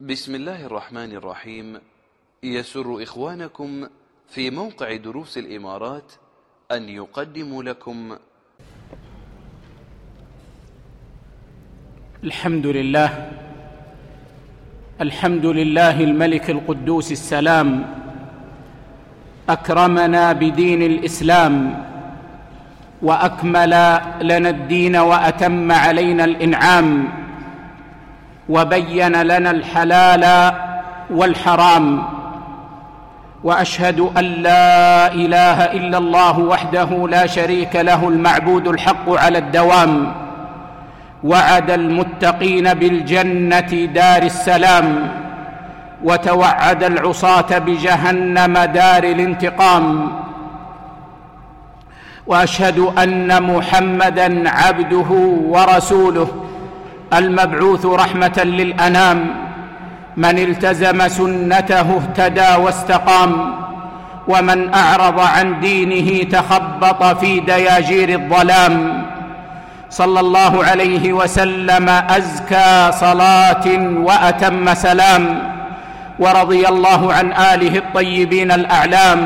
بسم الله الرحمن الرحيم. يسر إخوانكم في موقع دروس الإمارات أن يقدم لكم. الحمد لله. الحمد لله الملك القدوس السلام. أكرمنا بدين الإسلام. وأكمل لنا الدين وأتم علينا الإنعام. وبين لنا الحلال والحرام وأشهد أن لا إله إلا الله وحده لا شريك له المعبود الحق على الدوام وعد المتقين بالجنة دار السلام وتوعد العصاة بجهنم دار الانتقام وأشهد أن محمدا عبده ورسوله المبعوث رحمة للأنام من التزم سنته اهتدى واستقام ومن أعرض عن دينه تخبط في دياجير الظلام. صلى الله عليه وسلم أزكى صلاة وأتم سلام ورضي الله عن آله الطيبين الأعلام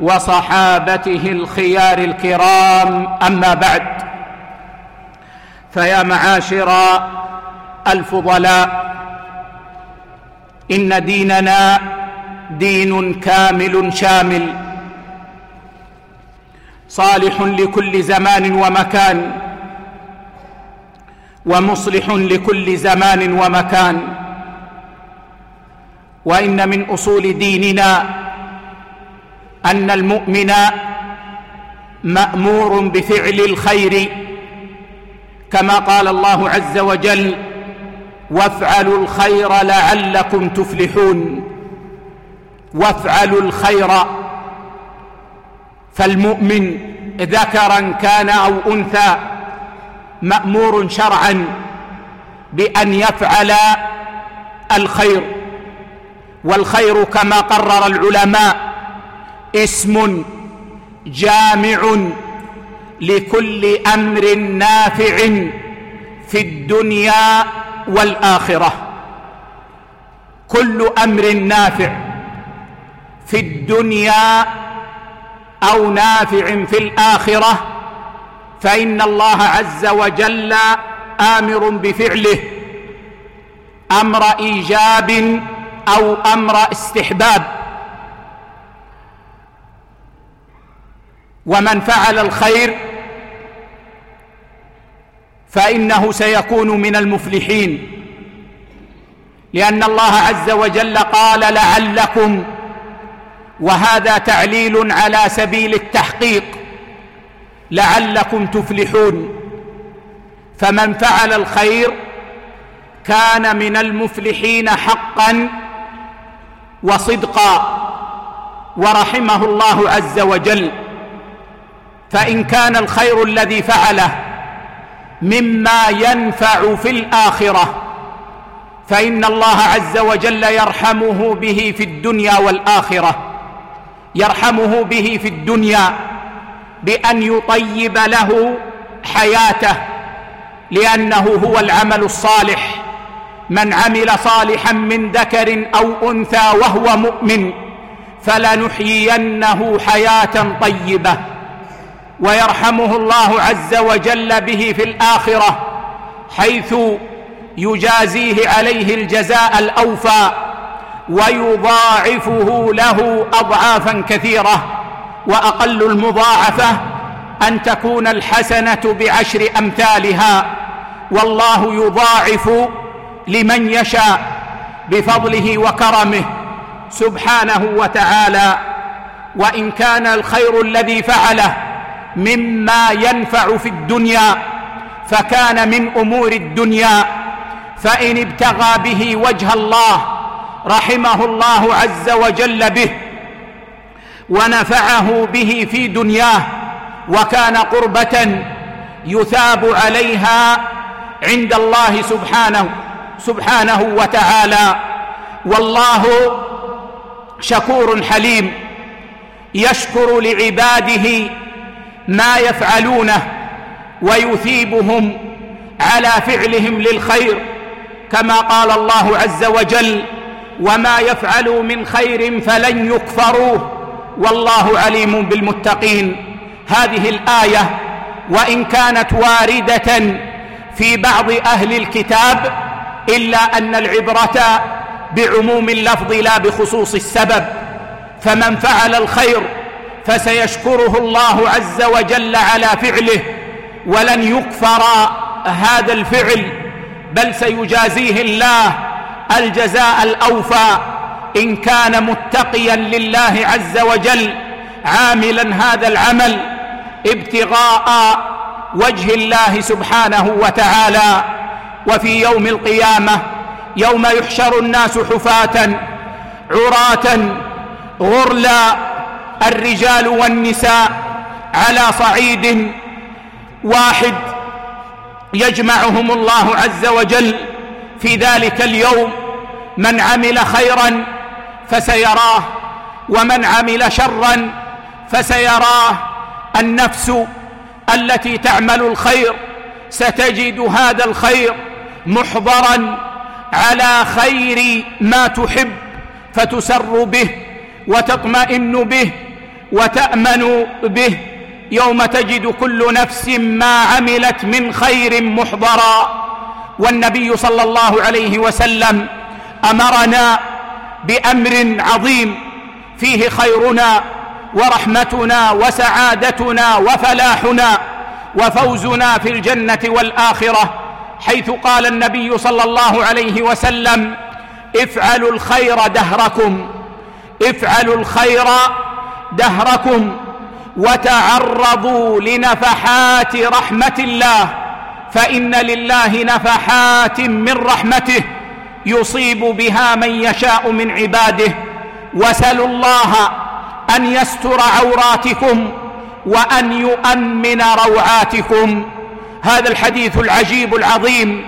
وصحابته الخيار الكرام. أما بعد فيا معاشر الفضلاء إن ديننا دين كامل شامل صالح لكل زمان ومكان ومصلح لكل زمان ومكان وإن من أصول ديننا أن المؤمن مأمور بفعل الخير كما قال الله عز وجل وافعلوا الخير لعلكم تفلحون. وافعلوا الخير فالمؤمن ذكرا كان أو أنثى مأمور شرعا بأن يفعل الخير والخير كما قرر العلماء اسم جامع لكل أمر نافع في الدنيا والآخرة. كل أمر نافع في الدنيا أو نافع في الآخرة فإن الله عز وجل آمر بفعله أمر إيجاب أو أمر استحباب. ومن فعل الخير فإنه سيكون من المفلحين. لأن الله عز وجل قال لعلكم وهذا تعليل على سبيل التحقيق لعلكم تفلحون. فمن فعل الخير كان من المفلحين حقا وصدقا ورحمه الله عز وجل. فإن كان الخير الذي فعله مما ينفع في الآخرة. فإن الله عز وجل يرحمه به في الدنيا والآخرة. يرحمه به في الدنيا بأن يطيب له حياته لأنه هو العمل الصالح. من عمل صالحا من ذكر أو أنثى وهو مؤمن فلنحيينه حياة طيبة. ويرحمه الله عز وجل به في الآخرة حيث يجازيه عليه الجزاء الأوفى ويضاعفه له أضعافا كثيرة وأقل المضاعفة أن تكون الحسنة بعشر أمثالها والله يضاعف لمن يشاء بفضله وكرمه سبحانه وتعالى وإن كان الخير الذي فعله مما ينفع في الدنيا فكان من أمور الدنيا فإن ابتغى به وجه الله رحمه الله عز وجل به ونفعه به في دنياه وكان قربة يثاب عليها عند الله سبحانه سبحانه وتعالى. والله شكور حليم يشكر لعباده ما يفعلونه ويثيبهم على فعلهم للخير كما قال الله عز وجل وما يفعلوا من خير فلن يكفروه والله عليم بالمتقين. هذه الآية وإن كانت واردة في بعض أهل الكتاب إلا أن العبرة بعموم اللفظ لا بخصوص السبب. فمن فعل الخير فسيشكره الله عز وجل على فعله ولن يكفر هذا الفعل بل سيجازيه الله الجزاء الأوفى إن كان متقيا لله عز وجل عاملا هذا العمل ابتغاء وجه الله سبحانه وتعالى. وفي يوم القيامة يوم يحشر الناس حفاة عراة غرلا الرجال والنساء على صعيد واحد يجمعهم الله عز وجل في ذلك اليوم. من عمل خيرا فسيراه ومن عمل شرا فسيراه. النفس التي تعمل الخير ستجد هذا الخير محضرا على خير ما تحب فتسر به وتطمئن به. وتأمن به يوم تجد كل نفس ما عملت من خير محضرا. والنبي صلى الله عليه وسلم أمرنا بأمر عظيم فيه خيرنا ورحمتنا وسعادتنا وفلاحنا وفوزنا في الجنة والآخرة. حيث قال النبي صلى الله عليه وسلم افعلوا الخير دهركم افعلوا الخير دهركم وتعرضوا لنفحات رحمة الله فإن لله نفحات من رحمته يصيب بها من يشاء من عباده وسلوا الله أن يستر عوراتكم وأن يؤمن روعاتكم. هذا الحديث العجيب العظيم.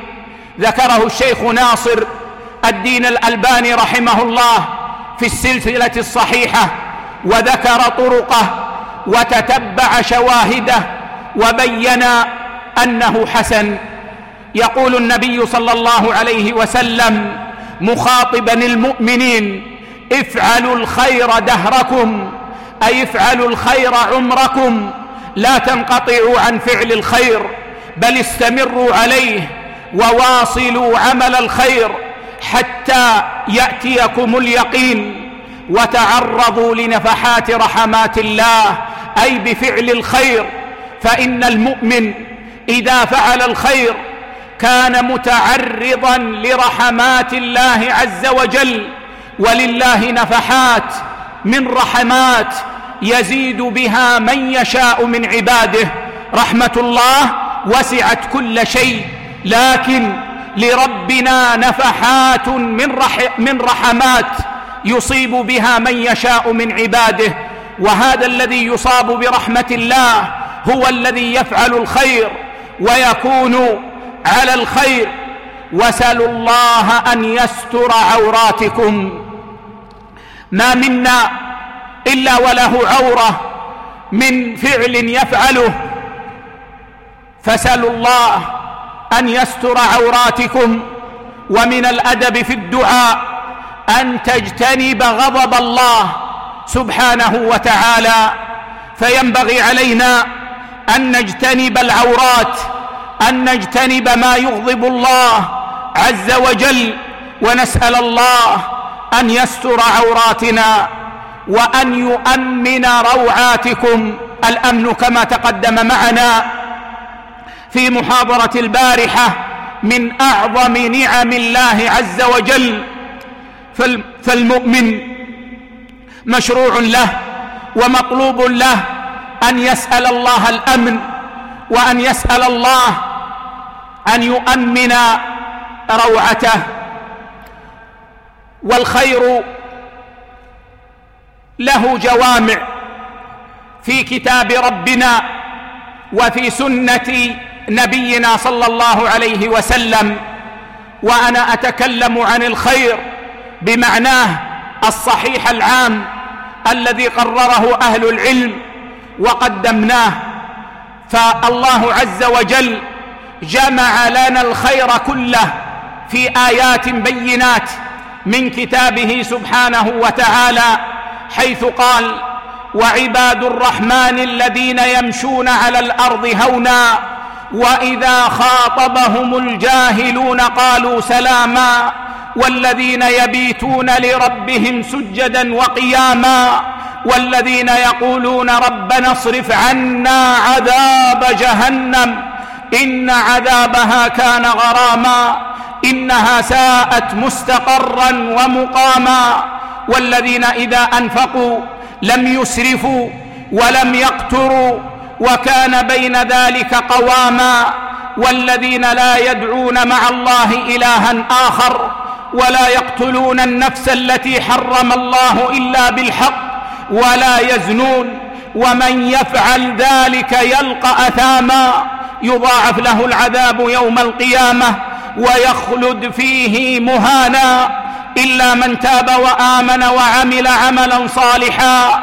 ذكره الشيخ ناصر الدين الألباني رحمه الله في السلسلة الصحيحة. وذكر طرقه وتتبع شواهده وبين أنه حسن. يقول النبي صلى الله عليه وسلم مخاطبا المؤمنين افعلوا الخير دهركم أي افعلوا الخير عمركم لا تنقطعوا عن فعل الخير بل استمروا عليه وواصلوا عمل الخير حتى يأتيكم اليقين. وتعرضوا لنفحات رحمات الله أي بفعل الخير فإن المؤمن إذا فعل الخير كان متعرضا لرحمات الله عز وجل ولله نفحات من رحمات يزيد بها من يشاء من عباده. رحمة الله وسعت كل شيء لكن لربنا نفحات من, رح من رحمات يصيب بها من يشاء من عباده وهذا الذي يصاب برحمة الله هو الذي يفعل الخير ويكون على الخير. وسلوا الله ان يستر عوراتكم. ما منا الا وله عوره من فعل يفعله. فسلوا الله ان يستر عوراتكم. ومن الادب في الدعاء. أن تجتنب غضب الله سبحانه وتعالى فينبغي علينا أن نجتنب العورات أن نجتنب ما يغضب الله عز وجل ونسأل الله أن يستر عوراتنا وأن يؤمن روعاتكم الأمن كما تقدم معنا في محاضرة البارحة من أعظم نعم الله عز وجل. فالمؤمن مشروع له ومطلوب له أن يسأل الله الأمن وأن يسأل الله أن يؤمن روعته والخير له جوامع في كتاب ربنا وفي سنة نبينا صلى الله عليه وسلم وأنا أتكلم عن الخير بمعناه الصحيح العام الذي قرره أهل العلم وقدمناه فالله عز وجل جمع لنا الخير كله في آيات بينات من كتابه سبحانه وتعالى حيث قال وعباد الرحمن الذين يمشون على الأرض هونا وَإِذَا خَاطَبَهُمُ الْجَاهِلُونَ قَالُوا سَلَامًا وَالَّذِينَ يَبِيتُونَ لِرَبِّهِمْ سُجَّدًا وَقِيَامًا وَالَّذِينَ يَقُولُونَ رَبَّنَا اصْرِفْ عَنَّا عَذَابَ جَهَنَّمَ إِنَّ عَذَابَهَا كَانَ غَرَامًا إِنَّهَا سَاءَتْ مُسْتَقَرًّا وَمُقَامًا وَالَّذِينَ إِذَا أَنفَقُوا لَمْ يُسْرِفُوا وَلَمْ يَقْتُرُوا وكان بين ذلك قواما والذين لا يدعون مع الله إلها آخر ولا يقتلون النفس التي حرم الله إلا بالحق ولا يزنون ومن يفعل ذلك يلقى أثاما يضاعف له العذاب يوم القيامة ويخلد فيه مهانا إلا من تاب وآمن وعمل عملا صالحا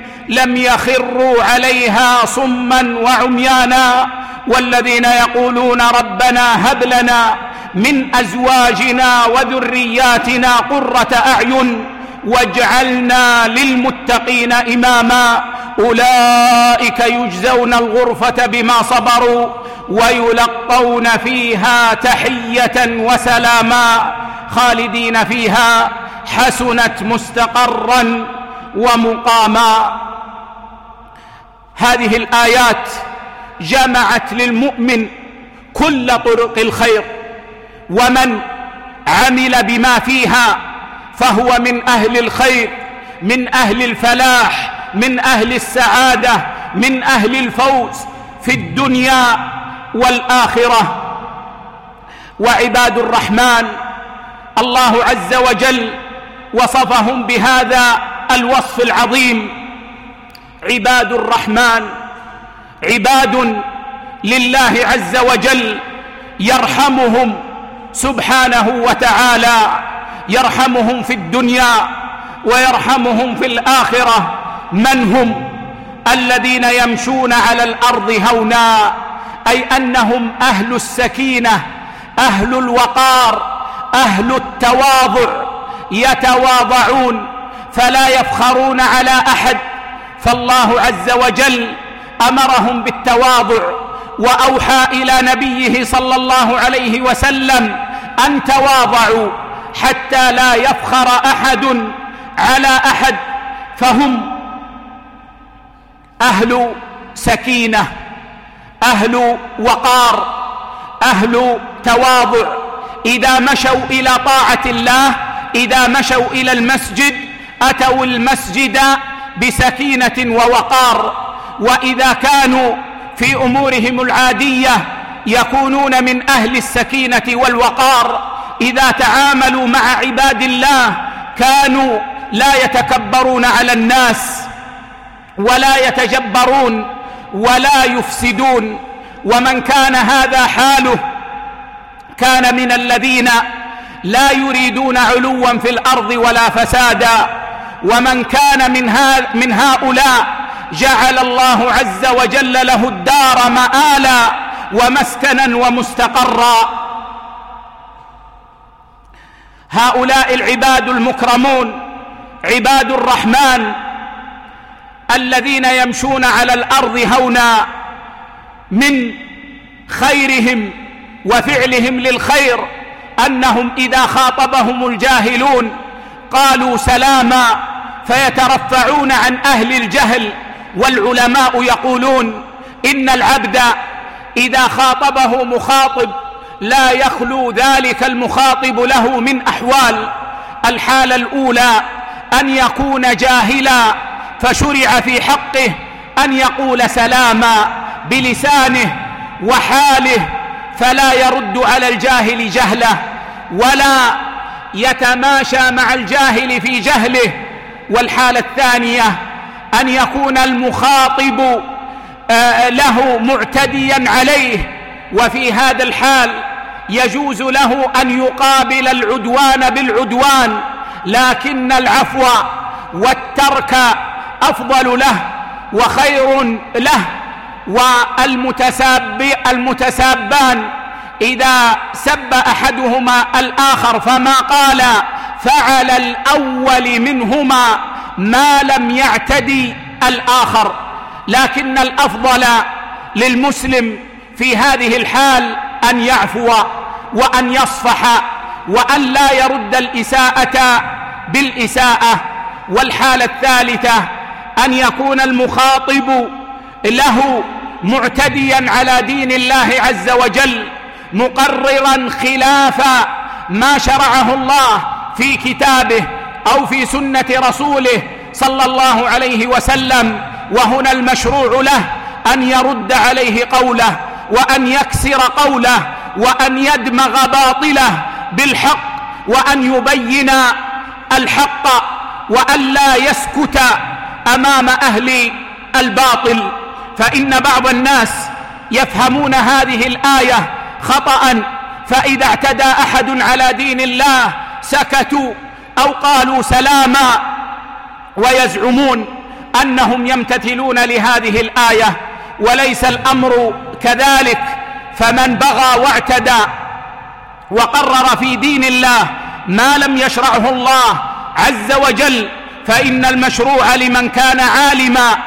لم يخروا عليها صما وعميانا والذين يقولون ربنا هب لنا من أزواجنا وذرياتنا قرة أعين واجعلنا للمتقين إماما أولئك يجزون الغرفة بما صبروا ويلقون فيها تحية وسلاما خالدين فيها حسنت مستقرا ومقاما هذه الآيات جمعت للمؤمن كل طرق الخير ومن عمل بما فيها فهو من أهل الخير من أهل الفلاح من أهل السعادة من أهل الفوز في الدنيا والآخرة. وعباد الرحمن الله عز وجل وصفهم بهذا الوصف العظيم. عباد الرحمن عباد لله عز وجل يرحمهم سبحانه وتعالى يرحمهم في الدنيا ويرحمهم في الآخرة. من هم؟ الذين يمشون على الأرض هونا أي أنهم أهل السكينة أهل الوقار أهل التواضع يتواضعون فلا يفخرون على أحد. فالله عز وجل امرهم بالتواضع وأوحى إلى نبيه صلى الله عليه وسلم ان تواضعوا حتى لا يفخر احد على احد فهم أهل سكينه أهل وقار أهل تواضع اذا مشوا إلى طاعة الله اذا مشوا إلى المسجد اتوا المسجد بسكينة ووقار وإذا كانوا في أمورهم العادية يكونون من أهل السكينة والوقار إذا تعاملوا مع عباد الله كانوا لا يتكبرون على الناس ولا يتجبرون ولا يفسدون. ومن كان هذا حاله كان من الذين لا يريدون علوا في الأرض ولا فسادا. ومن كان من, من هؤلاء جعل الله عز وجل له الدار مآلا ومسكنا ومستقرا. هؤلاء العباد المكرمون عباد الرحمن الذين يمشون على الأرض هونا من خيرهم وفعلهم للخير أنهم إذا خاطبهم الجاهلون قالوا سلاما فيترفعون عن أهل الجهل والعلماء يقولون إن العبد إذا خاطبه مخاطب لا يخلو ذلك المخاطب له من أحوال. الحالة الأولى أن يكون جاهلا فشرع في حقه أن يقول سلاما بلسانه وحاله فلا يرد على الجاهل جهله ولا يتماشى مع الجاهل في جهله والحالة الثانية أن يكون المخاطب آه، له معتديا عليه وفي هذا الحال يجوز له أن يقابل العدوان بالعدوان لكن العفو والترك أفضل له وخير له والمتسابان إذا سب أحدهما الآخر فما قال فعل الأول منهما ما لم يعتدي الآخر لكن الأفضل للمسلم في هذه الحال أن يعفو وأن يصفح وأن لا يرد الإساءة بالإساءة والحالة الثالثة أن يكون المخاطب له معتديا على دين الله عز وجل مقررا خلاف ما شرعه الله في كتابه أو في سنة رسوله صلى الله عليه وسلم وهنا المشروع له أن يرد عليه قوله وأن يكسر قوله وأن يدمغ باطله بالحق وأن يبين الحق وألا يسكت أمام أهل الباطل. فإن بعض الناس يفهمون هذه الآية خطأ فإذا اعتدى أحد على دين الله سكتوا أو قالوا سلاما ويزعمون أنهم يمتثلون لهذه الآية وليس الأمر كذلك فمن بغى واعتدى وقرر في دين الله ما لم يشرعه الله عز وجل فإن المشروع لمن كان عالما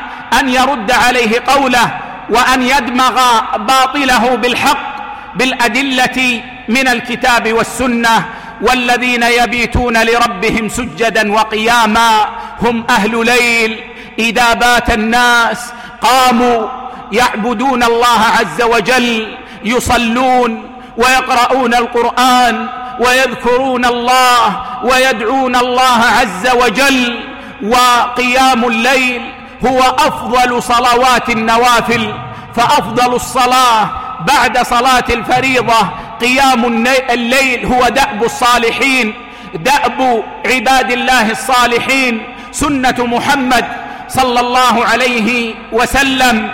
أن يرد عليه قوله وأن يدمغ باطله بالحق بالأدلة من الكتاب والسنة والذين يبيتون لربهم سجدا وقياما هم أهل ليل اذا بات الناس قاموا يعبدون الله عز وجل يصلون ويقرؤون القرآن ويذكرون الله ويدعون الله عز وجل وقيام الليل هو افضل صلوات النوافل فافضل الصلاة بعد صلاة الفريضة قيام الليل هو دأب الصالحين دأب عباد الله الصالحين. سنة محمد صلى الله عليه وسلم.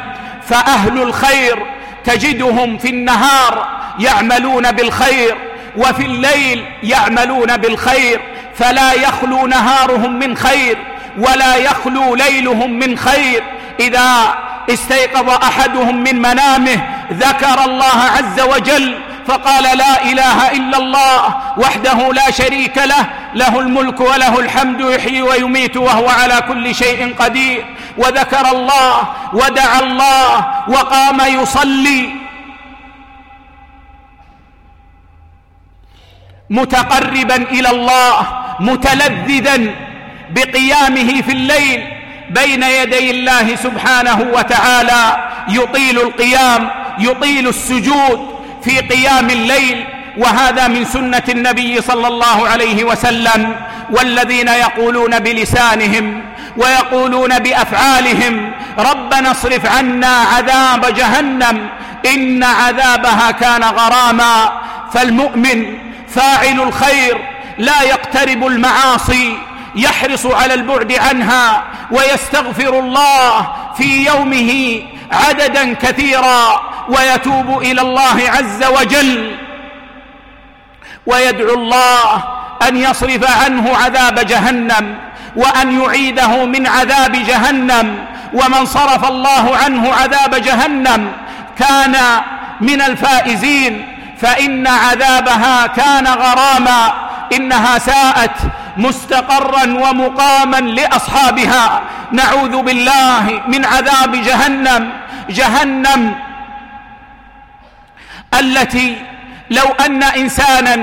فأهل الخير تجدهم في النهار يعملون بالخير وفي الليل يعملون بالخير. فلا يخلو نهارهم من خير ولا يخلو ليلهم من خير. إذا استيقظ أحدهم من منامه ذكر الله عز وجل فقال لا إله إلا الله وحده لا شريك له له الملك وله الحمد يحيي ويميت وهو على كل شيء قدير. وذكر الله ودعا الله وقام يصلي. متقربا إلى الله متلذذا بقيامه في الليل بين يدي الله سبحانه وتعالى يطيل القيام يطيل السجود. في قيام الليل وهذا من سنة النبي صلى الله عليه وسلم والذين يقولون بلسانهم ويقولون بأفعالهم ربنا اصرف عنا عذاب جهنم إن عذابها كان غراما. فالمؤمن فاعل الخير لا يقترب المعاصي يحرص على البعد عنها ويستغفر الله في يومه عددا كثيرا ويتوب إلى الله عز وجل. ويدعو الله أن يصرف عنه عذاب جهنم وأن يعيده من عذاب جهنم. ومن صرف الله عنه عذاب جهنم كان من الفائزين. فإن عذابها كان غراما. إنها ساءت. مستقرا ومقاما لأصحابها. نعوذ بالله من عذاب جهنم. جهنم التي لو أن إنسانا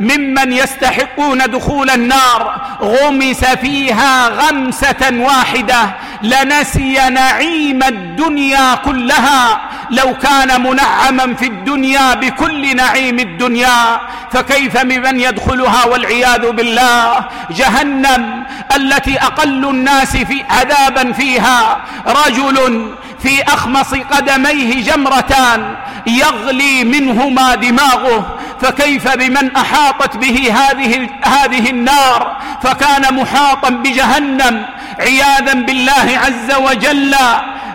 ممن يستحقون دخول النار غمس فيها غمسة واحدة. لنسي نعيم الدنيا كلها لو كان منعما في الدنيا بكل نعيم الدنيا فكيف بمن يدخلها والعياذ بالله جهنم التي أقل الناس في عذابا فيها رجل في أخمص قدميه جمرتان يغلي منهما دماغه فكيف بمن أحاطت به هذه, هذه النار فكان محاطا بجهنم عياذا بالله عز وجل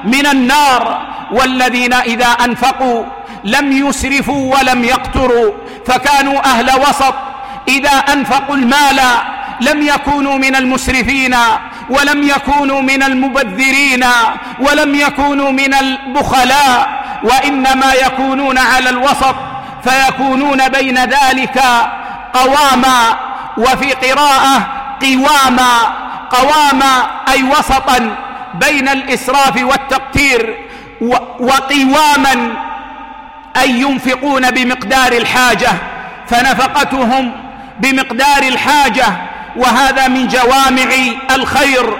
من النار والذين إذا أنفقوا لم يسرفوا ولم يقتروا فكانوا أهل وسط. إذا أنفقوا المال لم يكونوا من المسرفين ولم يكونوا من المبذرين ولم يكونوا من البخلاء وإنما يكونون على الوسط. فيكونون بين ذلك قواما وفي قراءة قواما قواما أي وسطا بين الإسراف والتقتير وقواما أي ينفقون بمقدار الحاجة فنفقتهم بمقدار الحاجة وهذا من جوامع الخير.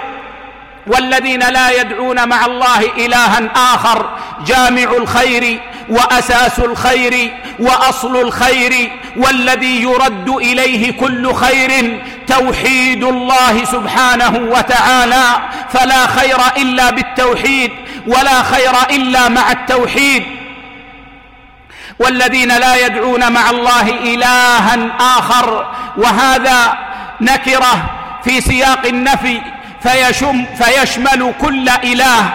والذين لا يدعون مع الله إلها آخر جامع الخير وأساس الخير وأصل الخير والذي يرد إليه كل خير توحيد الله سبحانه وتعالى فلا خير إلا بالتوحيد ولا خير إلا مع التوحيد والذين لا يدعون مع الله إلها آخر وهذا نكره في سياق النفي فيشم فيشمل كل إله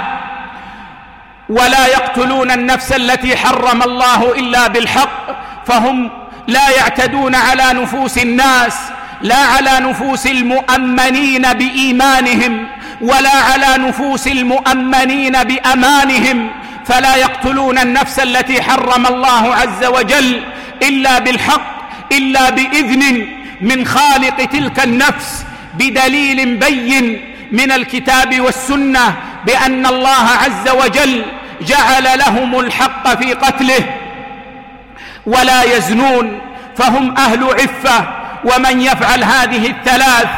ولا يقتلون النفس التي حرم الله إلا بالحق فهم لا يعتدون على نفوس الناس لا على نفوس المؤمنين بإيمانهم ولا على نفوس المؤمنين بأمانهم فلا يقتلون النفس التي حرم الله عز وجل إلا بالحق إلا بإذن من خالق تلك النفس بدليل بين من الكتاب والسنة بأن الله عز وجل جعل لهم الحق في قتله ولا يزنون فهم أهل عفة ومن يفعل هذه الثلاث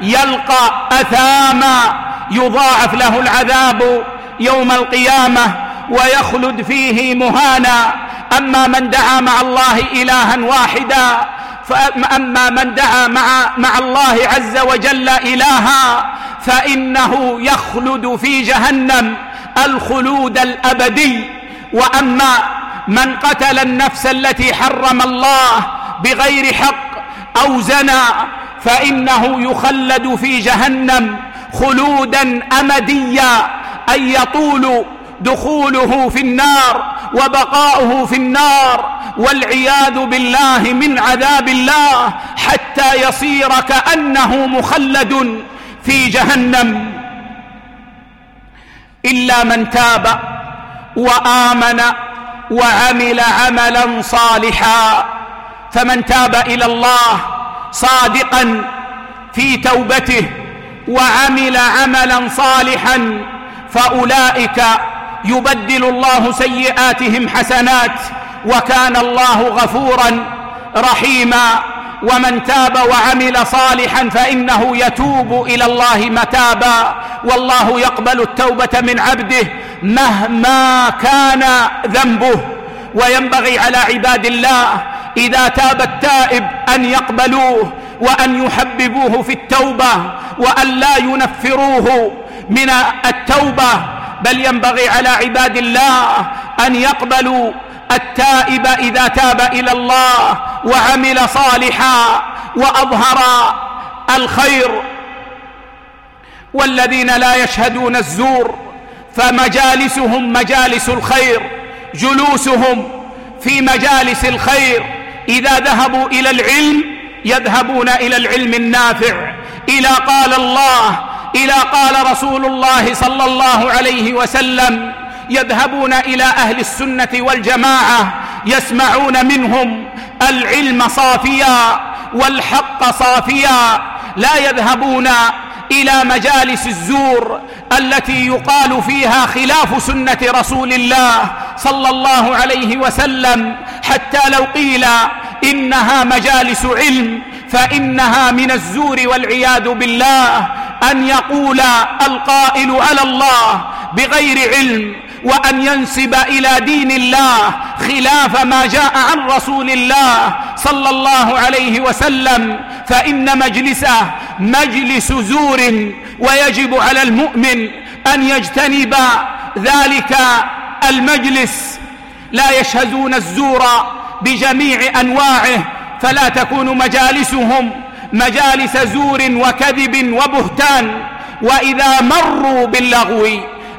يلقى أثاما يضاعف له العذاب يوم القيامة ويخلد فيه مهانا أما من دعا مع الله إلها واحدا فأما من دعا مع, مع الله عز وجل إلها فإنه يخلد في جهنم الخلود الأبدي. وأما من قتل النفس التي حرم الله بغير حق أو زنى فإنه يخلد في جهنم خلودا أمديا. أي يطول دخوله في النار وبقاؤه في النار والعياذ بالله من عذاب الله حتى يصير كأنه مخلد في جهنم. إلا من تاب وآمن وعمل عملا صالحا. فمن تاب إلى الله صادقا في توبته وعمل عملا صالحا فأولئك يبدل الله سيئاتهم حسنات وكان الله غفورا رحيما ومن تاب وعمل صالحا فإنه يتوب إلى الله متابا والله يقبل التوبة من عبده مهما كان ذنبه وينبغي على عباد الله إذا تاب التائب أن يقبلوه وأن يحببوه في التوبة وأن لا ينفروه من التوبة بل ينبغي على عباد الله أن يقبلوا التائب إذا تاب إلى الله وعمل صالحا وأظهر الخير. والذين لا يشهدون الزور فمجالسهم مجالس الخير جلوسهم في مجالس الخير. إذا ذهبوا إلى العلم يذهبون إلى العلم النافع. إلى قال الله إلى قال رسول الله صلى الله عليه وسلم يذهبون إلى أهل السنة والجماعة يسمعون منهم العلم صافيا والحق صافيا لا يذهبون إلى مجالس الزور التي يقال فيها خلاف سنة رسول الله صلى الله عليه وسلم حتى لو قيل إنها مجالس علم فإنها من الزور والعياذ بالله. أن يقول القائل على الله بغير علم وأن ينسب إلى دين الله خلاف ما جاء عن رسول الله صلى الله عليه وسلم فإن مجلسه مجلس زور ويجب على المؤمن أن يجتنب ذلك المجلس. لا يشهدون الزور بجميع أنواعه فلا تكون مجالسهم مجالس زور وكذب وبهتان وإذا مروا باللغو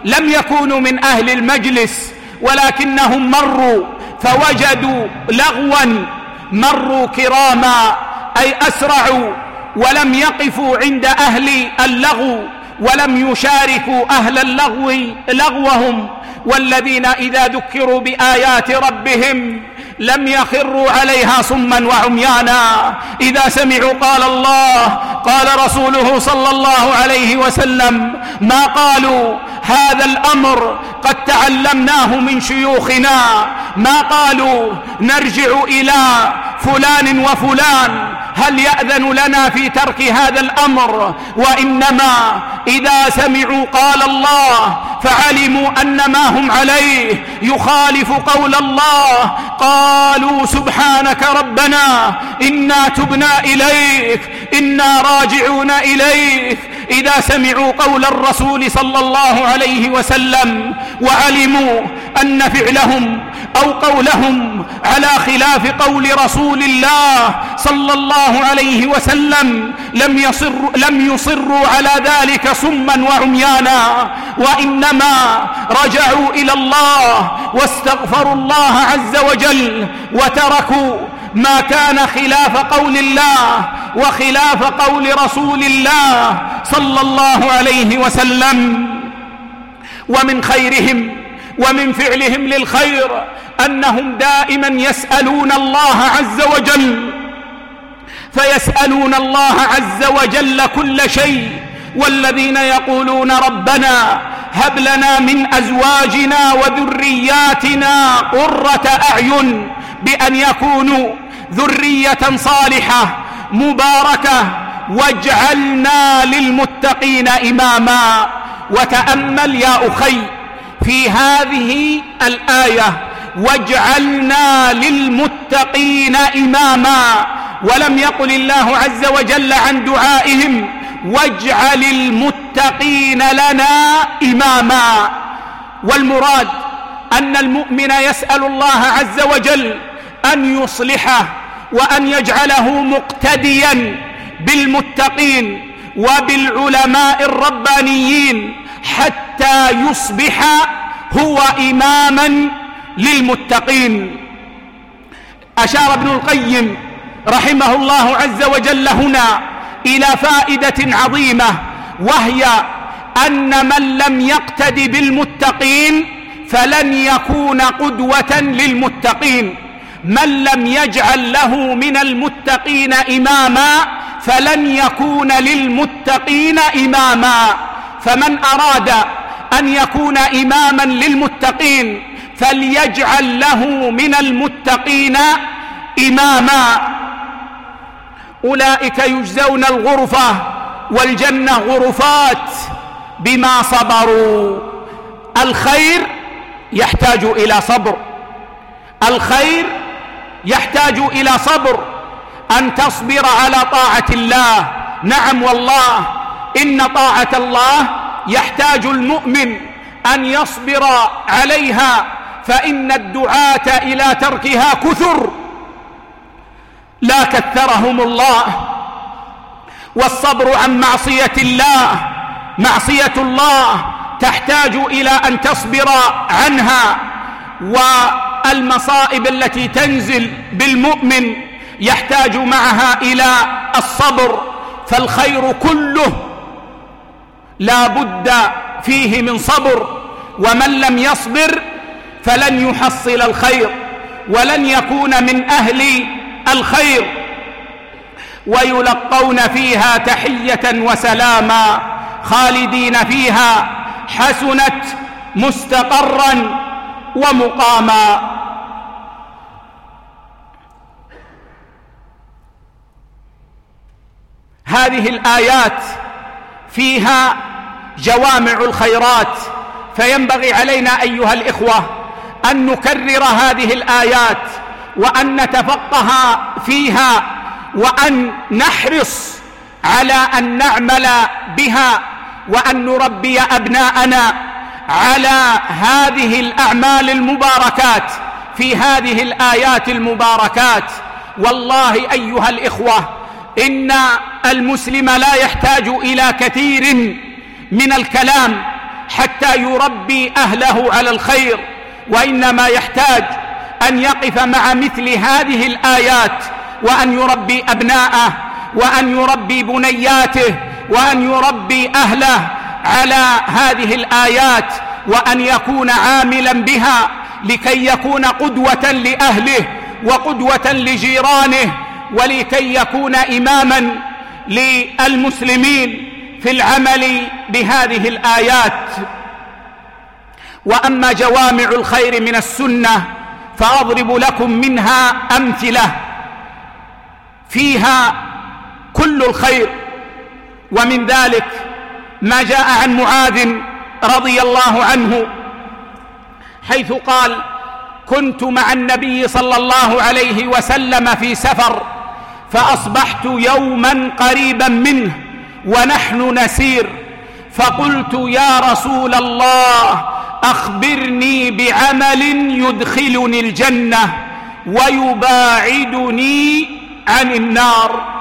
لم يكونوا من أهل المجلس ولكنهم مروا فوجدوا لغوا مروا كراما أي أسرعوا ولم يقفوا عند أهل اللغو ولم يشاركوا أهل اللغو لغوهم والذين إذا ذكروا بآيات ربهم لم يخروا عليها صما وعميانا. إذا سمعوا قال الله قال رسوله صلى الله عليه وسلم ما قالوا؟ هذا الأمر قد تعلمناه من شيوخنا. ما قالوا؟ نرجع إلى فلان وفلان. هل يأذن لنا في ترك هذا الأمر؟ وإنما إذا سمعوا قال الله فعلموا أن ما هم عليه يخالف قول الله. قالوا سبحانك ربنا إنا تبنا إليك إنا راجعون إليك. إذا سمعوا قول الرسول صلى الله عليه وسلم وعلموا أن فعلهم أو قولهم على خلاف قول رسول الله صلى الله عليه وسلم لم, يصر لم يصروا على ذلك صما وعميانا وإنما رجعوا إلى الله واستغفروا الله عز وجل وتركوا ما كان خلاف قول الله وخلاف قول رسول الله صلى الله عليه وسلم ومن خيرهم ومن فعلهم للخير أنهم دائما يسألون الله عز وجل فيسألون الله عز وجل كل شيء والذين يقولون ربنا هب لنا من أزواجنا وذرياتنا قرة أعين بأن يكونوا ذرية صالحة مباركة واجعلنا للمتقين إماما وتأمل يا أخي في هذه الآية واجعلنا للمتقين إماما ولم يقل الله عز وجل عن دعائهم واجعل المتقين لنا إماما والمراد أن المؤمن يسأل الله عز وجل أن يصلحه وأن يجعله مقتدياً بالمتقين وبالعلماء الربانيين حتى يصبح هو إماما للمتقين. أشار ابن القيم رحمه الله عز وجل هنا إلى فائدة عظيمة وهي أن من لم يقتد بالمتقين فلن يكون قدوة للمتقين. من لم يجعل له من المتقين إماما فلن يكون للمتقين إماما. فمن أراد أن يكون إماما للمتقين فليجعل له من المتقين إماما. أولئك يجزون الغرفة والجنة غرفات بما صبروا. الخير يحتاج إلى صبر. الخير يحتاج إلى صبر أن تصبر على طاعة الله. نعم والله إن طاعة الله يحتاج المؤمن أن يصبر عليها فإن الدعاة إلى تركها كثر. لا كثرهم الله. والصبر عن معصية الله. معصية الله تحتاج إلى أن تصبر عنها. و المصائب التي تنزل بالمؤمن يحتاج معها إلى الصبر فالخير كله لا بد فيه من صبر ومن لم يصبر فلن يحصل الخير ولن يكون من أهل الخير. ويلقون فيها تحية وسلاما خالدين فيها حسنت مستقرا ومقاما. هذه الآيات فيها جوامع الخيرات فينبغي علينا أيها الإخوة أن نكرر هذه الآيات وأن نتفقه فيها وأن نحرص على أن نعمل بها وأن نربي أبناءنا على هذه الأعمال المباركات في هذه الآيات المباركات. والله أيها الإخوة إن المسلم لا يحتاج إلى كثير من الكلام حتى يربي أهله على الخير وإنما يحتاج أن يقف مع مثل هذه الآيات وأن يربي أبناءه وأن يربي بنياته وأن يربي أهله على هذه الآيات وأن يكون عاملا بها لكي يكون قدوه لأهله وقدوه لجيرانه ولكي يكون إماما للمسلمين في العمل بهذه الآيات. وأما جوامع الخير من السنة فأضرب لكم منها أمثلة. فيها كل الخير ومن ذلك ما جاء عن معاذ رضي الله عنه حيث قال كنت مع النبي صلى الله عليه وسلم في سفر فأصبحت يوما قريبا منه ونحن نسير. فقلت يا رسول الله أخبرني بعمل يدخلني الجنة ويباعدني عن النار.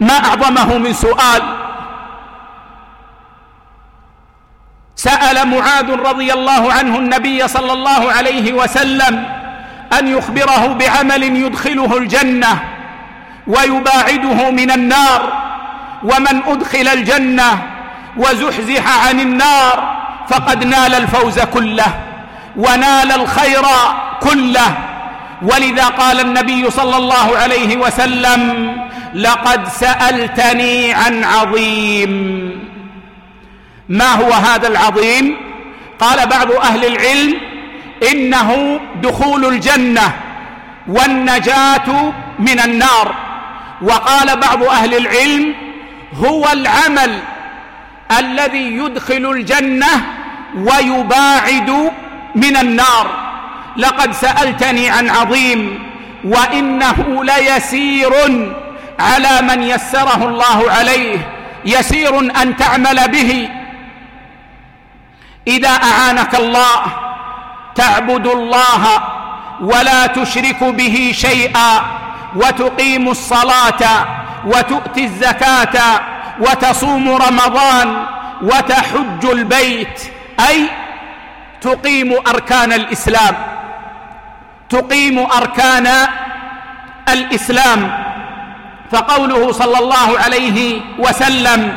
ما أعظمه من سؤال. سأل معاذ رضي الله عنه النبي صلى الله عليه وسلم أن يخبره بعمل يدخله الجنة ويباعده من النار ومن أدخل الجنة وزحزح عن النار فقد نال الفوز كله ونال الخير كله ولذا قال النبي صلى الله عليه وسلم لقد سألتني عن عظيم. ما هو هذا العظيم؟ قال بعض أهل العلم إنه دخول الجنة والنجاة من النار. وقال بعض أهل العلم هو العمل الذي يدخل الجنة ويباعد من النار. لقد سألتني عن عظيم وإنه ليسير على من يسره الله عليه. يسير أن تعمل به. إذا أعانك الله تعبد الله ولا تشرك به شيئا وتقيم الصلاة وتؤتي الزكاة وتصوم رمضان وتحج البيت. أي تقيم أركان الإسلام. تقيم أركان الإسلام. فقوله صلى الله عليه وسلم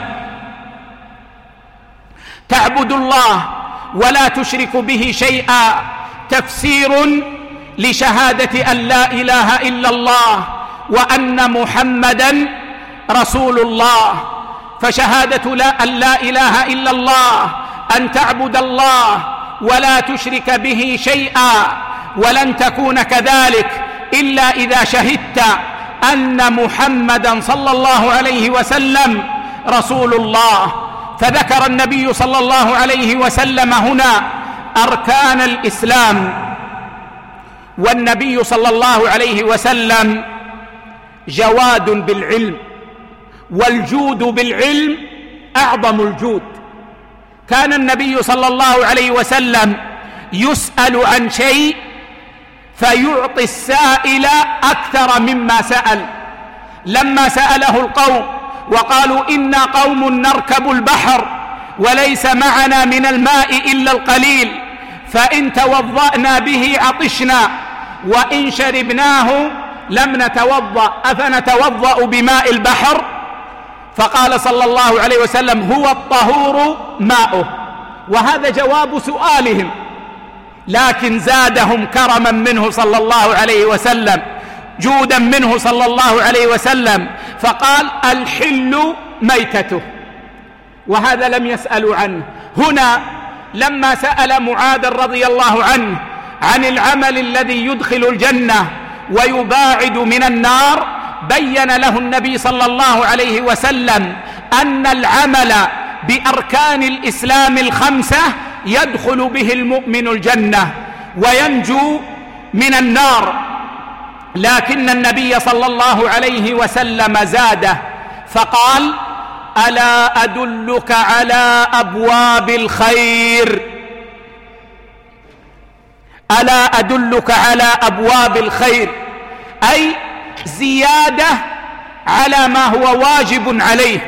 تعبد الله ولا تشرك به شيئا تفسير لشهادة أن لا إله إلا الله وأن محمدا رسول الله. فشهادة لا أن لا إله إلا الله أن تعبد الله ولا تشرك به شيئا ولن تكون كذلك إلا إذا شهدت أن محمدا صلى الله عليه وسلم رسول الله. فذكر النبي صلى الله عليه وسلم هنا أركان الإسلام والنبي صلى الله عليه وسلم جواد بالعلم والجود بالعلم أعظم الجود. كان النبي صلى الله عليه وسلم يسأل عن شيء فيعطي السائل أكثر مما سأل. لما سأله القوم وقالوا إنا قوم نركب البحر وليس معنا من الماء إلا القليل فإن توضأنا به عطشنا وإن شربناه لم نتوضأ أفنتوضأ بماء البحر؟ فقال صلى الله عليه وسلم هو الطهور ماؤه. وهذا جواب سؤالهم لكن زادهم كرما منه صلى الله عليه وسلم. جودا منه صلى الله عليه وسلم فقال الحل ميتته. وهذا لم يسألوا عنه. هنا لما سأل معاذ رضي الله عنه عن العمل الذي يدخل الجنة ويباعد من النار بين له النبي صلى الله عليه وسلم أن العمل بأركان الإسلام الخمسة يدخل به المؤمن الجنة وينجو من النار. لكن النبي صلى الله عليه وسلم زاده فقال ألا أدلك على أبواب الخير؟ ألا أدلك على أبواب الخير؟ أي زيادة على ما هو واجب عليه.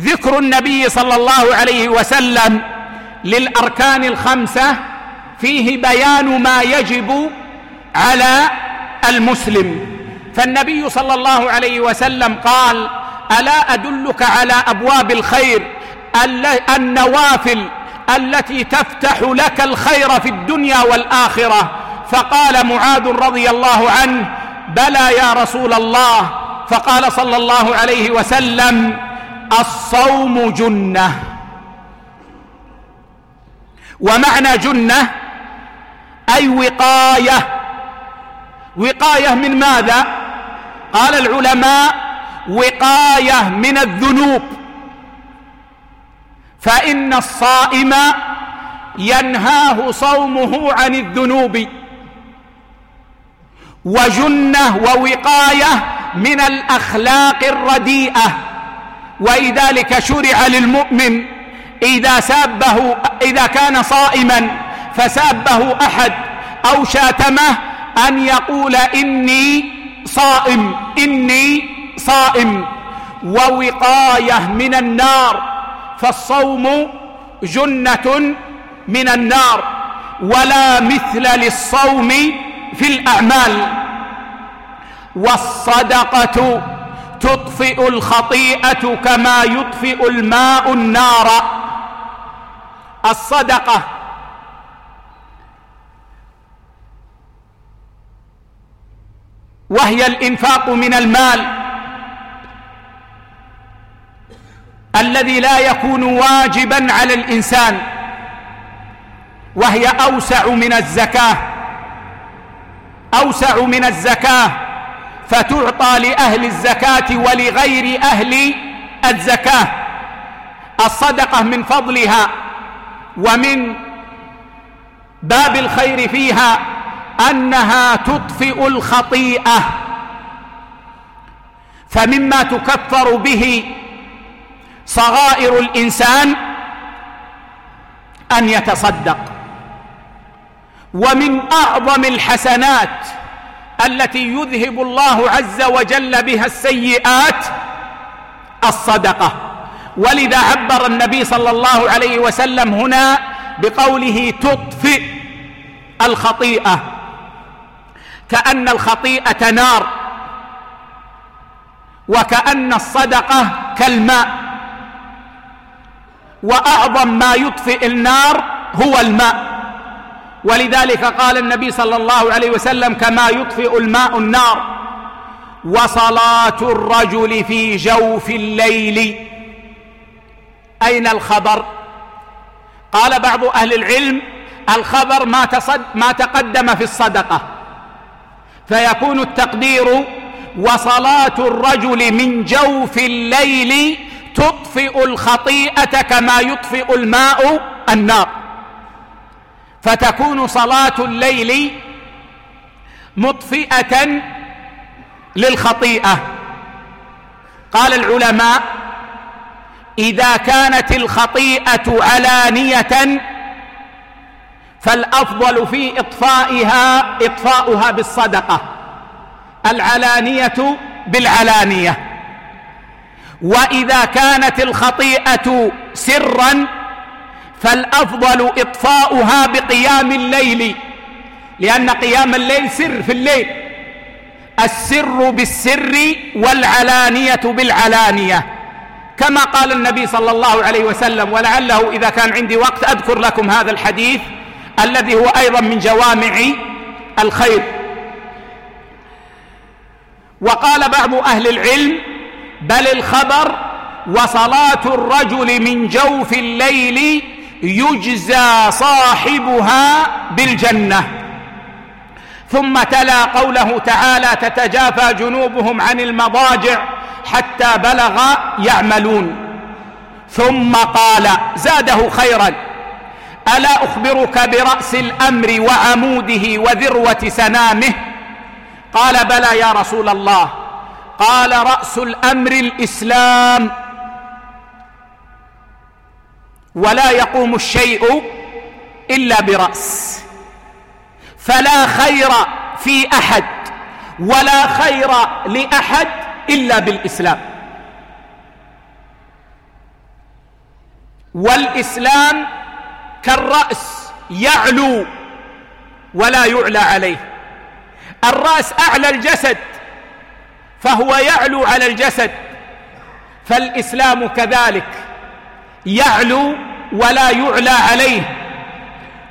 ذكر النبي صلى الله عليه وسلم للأركان الخمسة فيه بيان ما يجب على المسلم. فالنبي صلى الله عليه وسلم قال ألا أدلك على أبواب الخير النوافل التي تفتح لك الخير في الدنيا والآخرة فقال معاذ رضي الله عنه بلى يا رسول الله فقال صلى الله عليه وسلم الصوم جنة. ومعنى جنة أي وقاية وقاية من ماذا؟ قال العلماء وقاية من الذنوب. فإن الصائم ينهاه صومه عن الذنوب. وجنة ووقاية من الأخلاق الرديئة. ولذلك شرع للمؤمن إذا سابه إذا كان صائما فسابه أحد أو شاتمه أن يقول إني صائم إني صائم. ووقاية من النار فالصوم جنة من النار ولا مثل للصوم في الأعمال. والصدقة تطفئ الخطيئة كما يطفئ الماء النار. الصدقة وهي الإنفاق من المال. الذي لا يكون واجبا على الإنسان. وهي أوسع من الزكاة. أوسع من الزكاة. فتعطى لأهل الزكاة ولغير أهل الزكاة. الصدقة من فضلها ومن باب الخير فيها. أنها تطفئ الخطيئة. فمما تكفر به صغائر الإنسان أن يتصدق. ومن أعظم الحسنات التي يذهب الله عز وجل بها السيئات الصدقة. ولذا عبر النبي صلى الله عليه وسلم هنا بقوله تطفئ الخطيئة. كأن الخطيئة نار. وكأن الصدقة كالماء. وأعظم ما يطفئ النار هو الماء. ولذلك قال النبي صلى الله عليه وسلم كما يطفئ الماء النار. وصلاة الرجل في جوف الليل. أين الخبر؟ قال بعض أهل العلم الخبر ما, تصد ما تقدم في الصدقة. فيكون التقدير وصلاة الرجل من جوف الليل تطفئ الخطيئة كما يطفئ الماء النار. فتكون صلاة الليل مطفئة للخطيئة. قال العلماء إذا كانت الخطيئة علانية فالأفضل في إطفائها إطفاؤها بالصدقة العلانية بالعلانية. وإذا كانت الخطيئة سرا فالأفضل إطفاؤها بقيام الليل لأن قيام الليل سر في الليل. السر بالسر والعلانية بالعلانية. كما قال النبي صلى الله عليه وسلم ولعله إذا كان عندي وقت أذكر لكم هذا الحديث الذي هو أيضا من جوامع الخير. وقال بعض أهل العلم بل الخبر وصلاة الرجل من جوف الليل يجزى صاحبها بالجنة. ثم تلا قوله تعالى تتجافى جنوبهم عن المضاجع حتى بلغ يعملون. ثم قال زاده خيرا. ألا أخبرك برأس الأمر وعموده وذروة سنامه؟ قال بلى يا رسول الله. قال رأس الأمر الإسلام. ولا يقوم الشيء إلا برأس. فلا خير في أحد ولا خير لأحد إلا بالإسلام. والإسلام كالرأس يعلو ولا يعلى عليه. الرأس أعلى الجسد فهو يعلو على الجسد فالإسلام كذلك يعلو ولا يعلى عليه.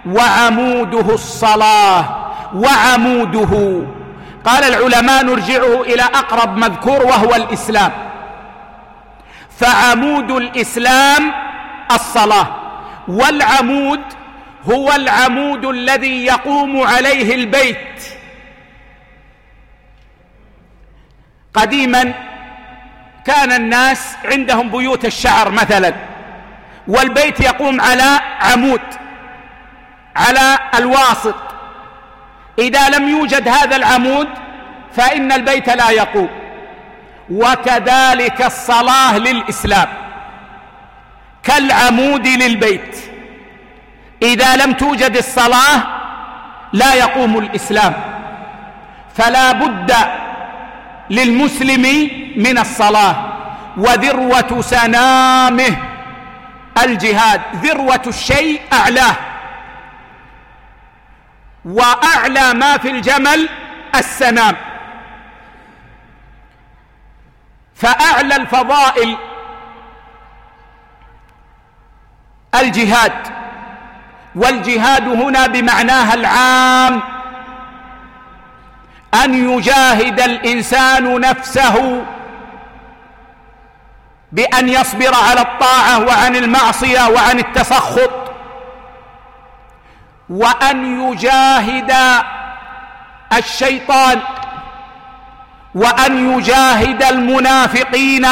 وعموده الصلاة وعموده. قال العلماء نرجعه إلى أقرب مذكور وهو الإسلام. فعمود الإسلام الصلاة. والعمود هو العمود الذي يقوم عليه البيت. قديما كان الناس عندهم بيوت الشعر مثلا والبيت يقوم على عمود على الواسط. إذا لم يوجد هذا العمود فإن البيت لا يقوم. وكذلك الصلاة للإسلام. كالعمود للبيت. إذا لم توجد الصلاة لا يقوم الإسلام. فلا بد للمسلم من الصلاة. وذروة سنامه الجهاد. ذروة الشيء أعلاه. وأعلى ما في الجمل السنام. فأعلى الفضائل الجهاد. والجهاد هنا بمعناها العام. أن يجاهد الإنسان نفسه بأن يصبر على الطاعة وعن المعصية وعن التسخط. وأن يجاهد الشيطان. وأن يجاهد المنافقين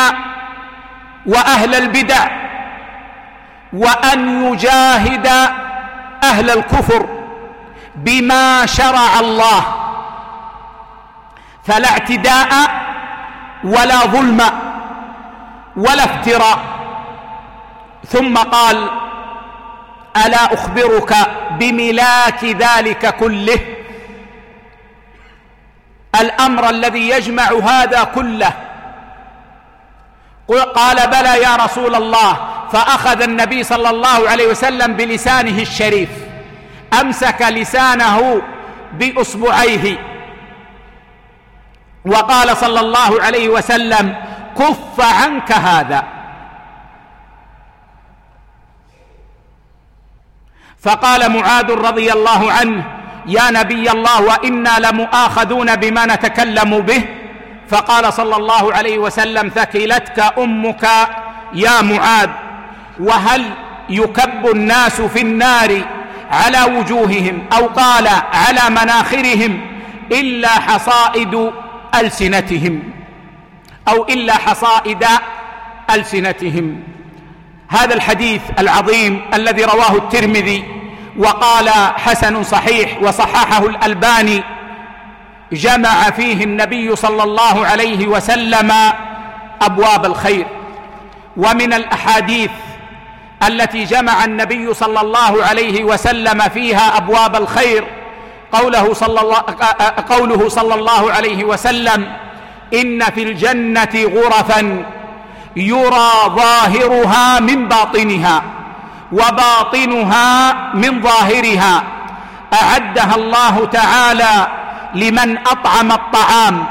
وأهل البدع. وأن يجاهد أهل الكفر بما شرع الله فلا اعتداء ولا ظلم ولا افتراء ثم قال ألا أخبرك بملاك ذلك كله الأمر الذي يجمع هذا كله قال بلى يا رسول الله فأخذ النبي صلى الله عليه وسلم بلسانه الشريف. أمسك لسانه بأصبعيه. وقال صلى الله عليه وسلم كف عنك هذا. فقال معاذ رضي الله عنه يا نبي الله وإنا لمؤاخذون بما نتكلم به. فقال صلى الله عليه وسلم ثكلتك أمك يا معاذ. وهل يكب الناس في النار على وجوههم أو قال على مناخرهم إلا حصائد ألسنتهم أو إلا حصائد ألسنتهم؟ هذا الحديث العظيم الذي رواه الترمذي وقال حسن صحيح وصححه الألباني جمع فيه النبي صلى الله عليه وسلم أبواب الخير. ومن الأحاديث التي جمع النبي صلى الله عليه وسلم فيها أبواب الخير. قوله صلى الله, قوله صلى الله عليه وسلم إن في الجنة غرفا يرى ظاهرها من باطنها وباطنها من ظاهرها. أعدها الله تعالى لمن أطعم الطعام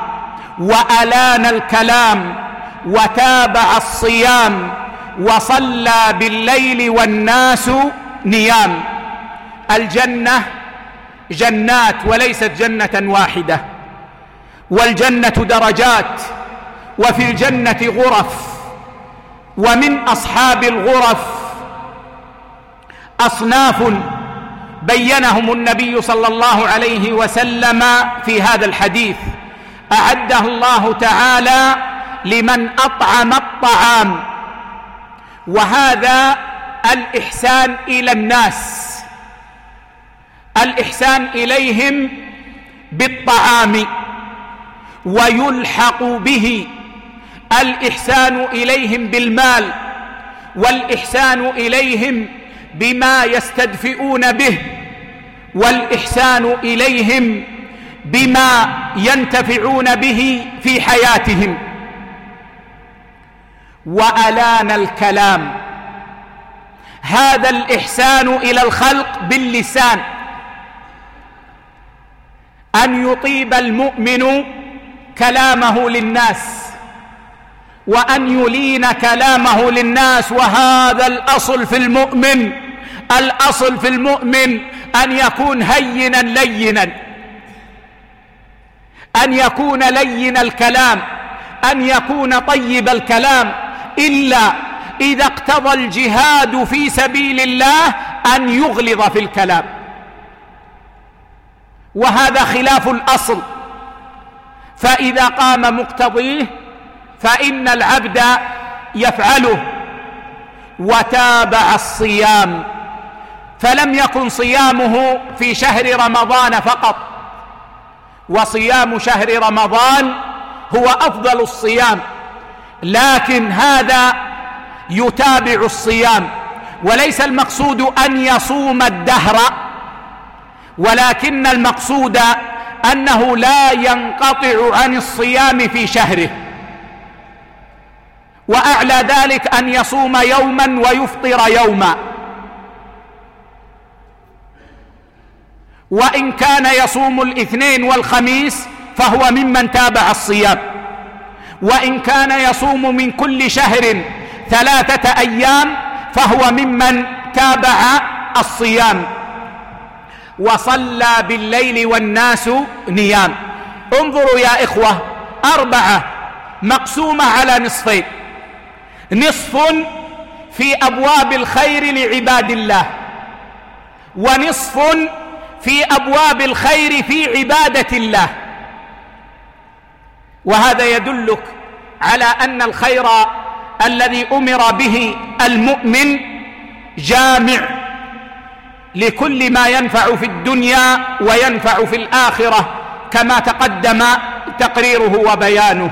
وألان الكلام وتابع الصيام وصلى بالليل والناس نيام. الجنة جنات وليست جنة واحدة. والجنة درجات. وفي الجنة غرف. ومن أصحاب الغرف أصناف بينهم النبي صلى الله عليه وسلم في هذا الحديث. أعده الله تعالى لمن أطعم الطعام. وهذا الإحسان إلى الناس. الإحسان إليهم بالطعام ويلحق به. الإحسان إليهم بالمال والإحسان إليهم بما يستدفئون به. والإحسان إليهم بما ينتفعون به في حياتهم. والان الكلام. هذا الاحسان إلى الخلق باللسان. ان يطيب المؤمن كلامه للناس. وان يلين كلامه للناس. وهذا الاصل في المؤمن. الاصل في المؤمن ان يكون هينا لينا. ان يكون لين الكلام. ان يكون طيب الكلام. إلا إذا اقتضى الجهاد في سبيل الله أن يغلظ في الكلام. وهذا خلاف الأصل. فإذا قام مقتضيه فإن العبد يفعله. وتابع الصيام. فلم يكن صيامه في شهر رمضان فقط. وصيام شهر رمضان هو أفضل الصيام. لكن هذا يتابع الصيام وليس المقصود أن يصوم الدهر ولكن المقصود أنه لا ينقطع عن الصيام في شهره. وأعلى ذلك أن يصوم يوما ويفطر يوما. وإن كان يصوم الاثنين والخميس فهو ممن تابع الصيام. وإن كان يصوم من كل شهر ثلاثة أيام فهو ممن تابع الصيام وصلى بالليل والناس نيام انظروا يا إخوة أربعة مقسومة على نصفين نصف في أبواب الخير لعباد الله ونصف في أبواب الخير في عبادة الله. وهذا يدلك على أن الخير الذي أمر به المؤمن جامع لكل ما ينفع في الدنيا وينفع في الآخرة كما تقدم تقريره وبيانه.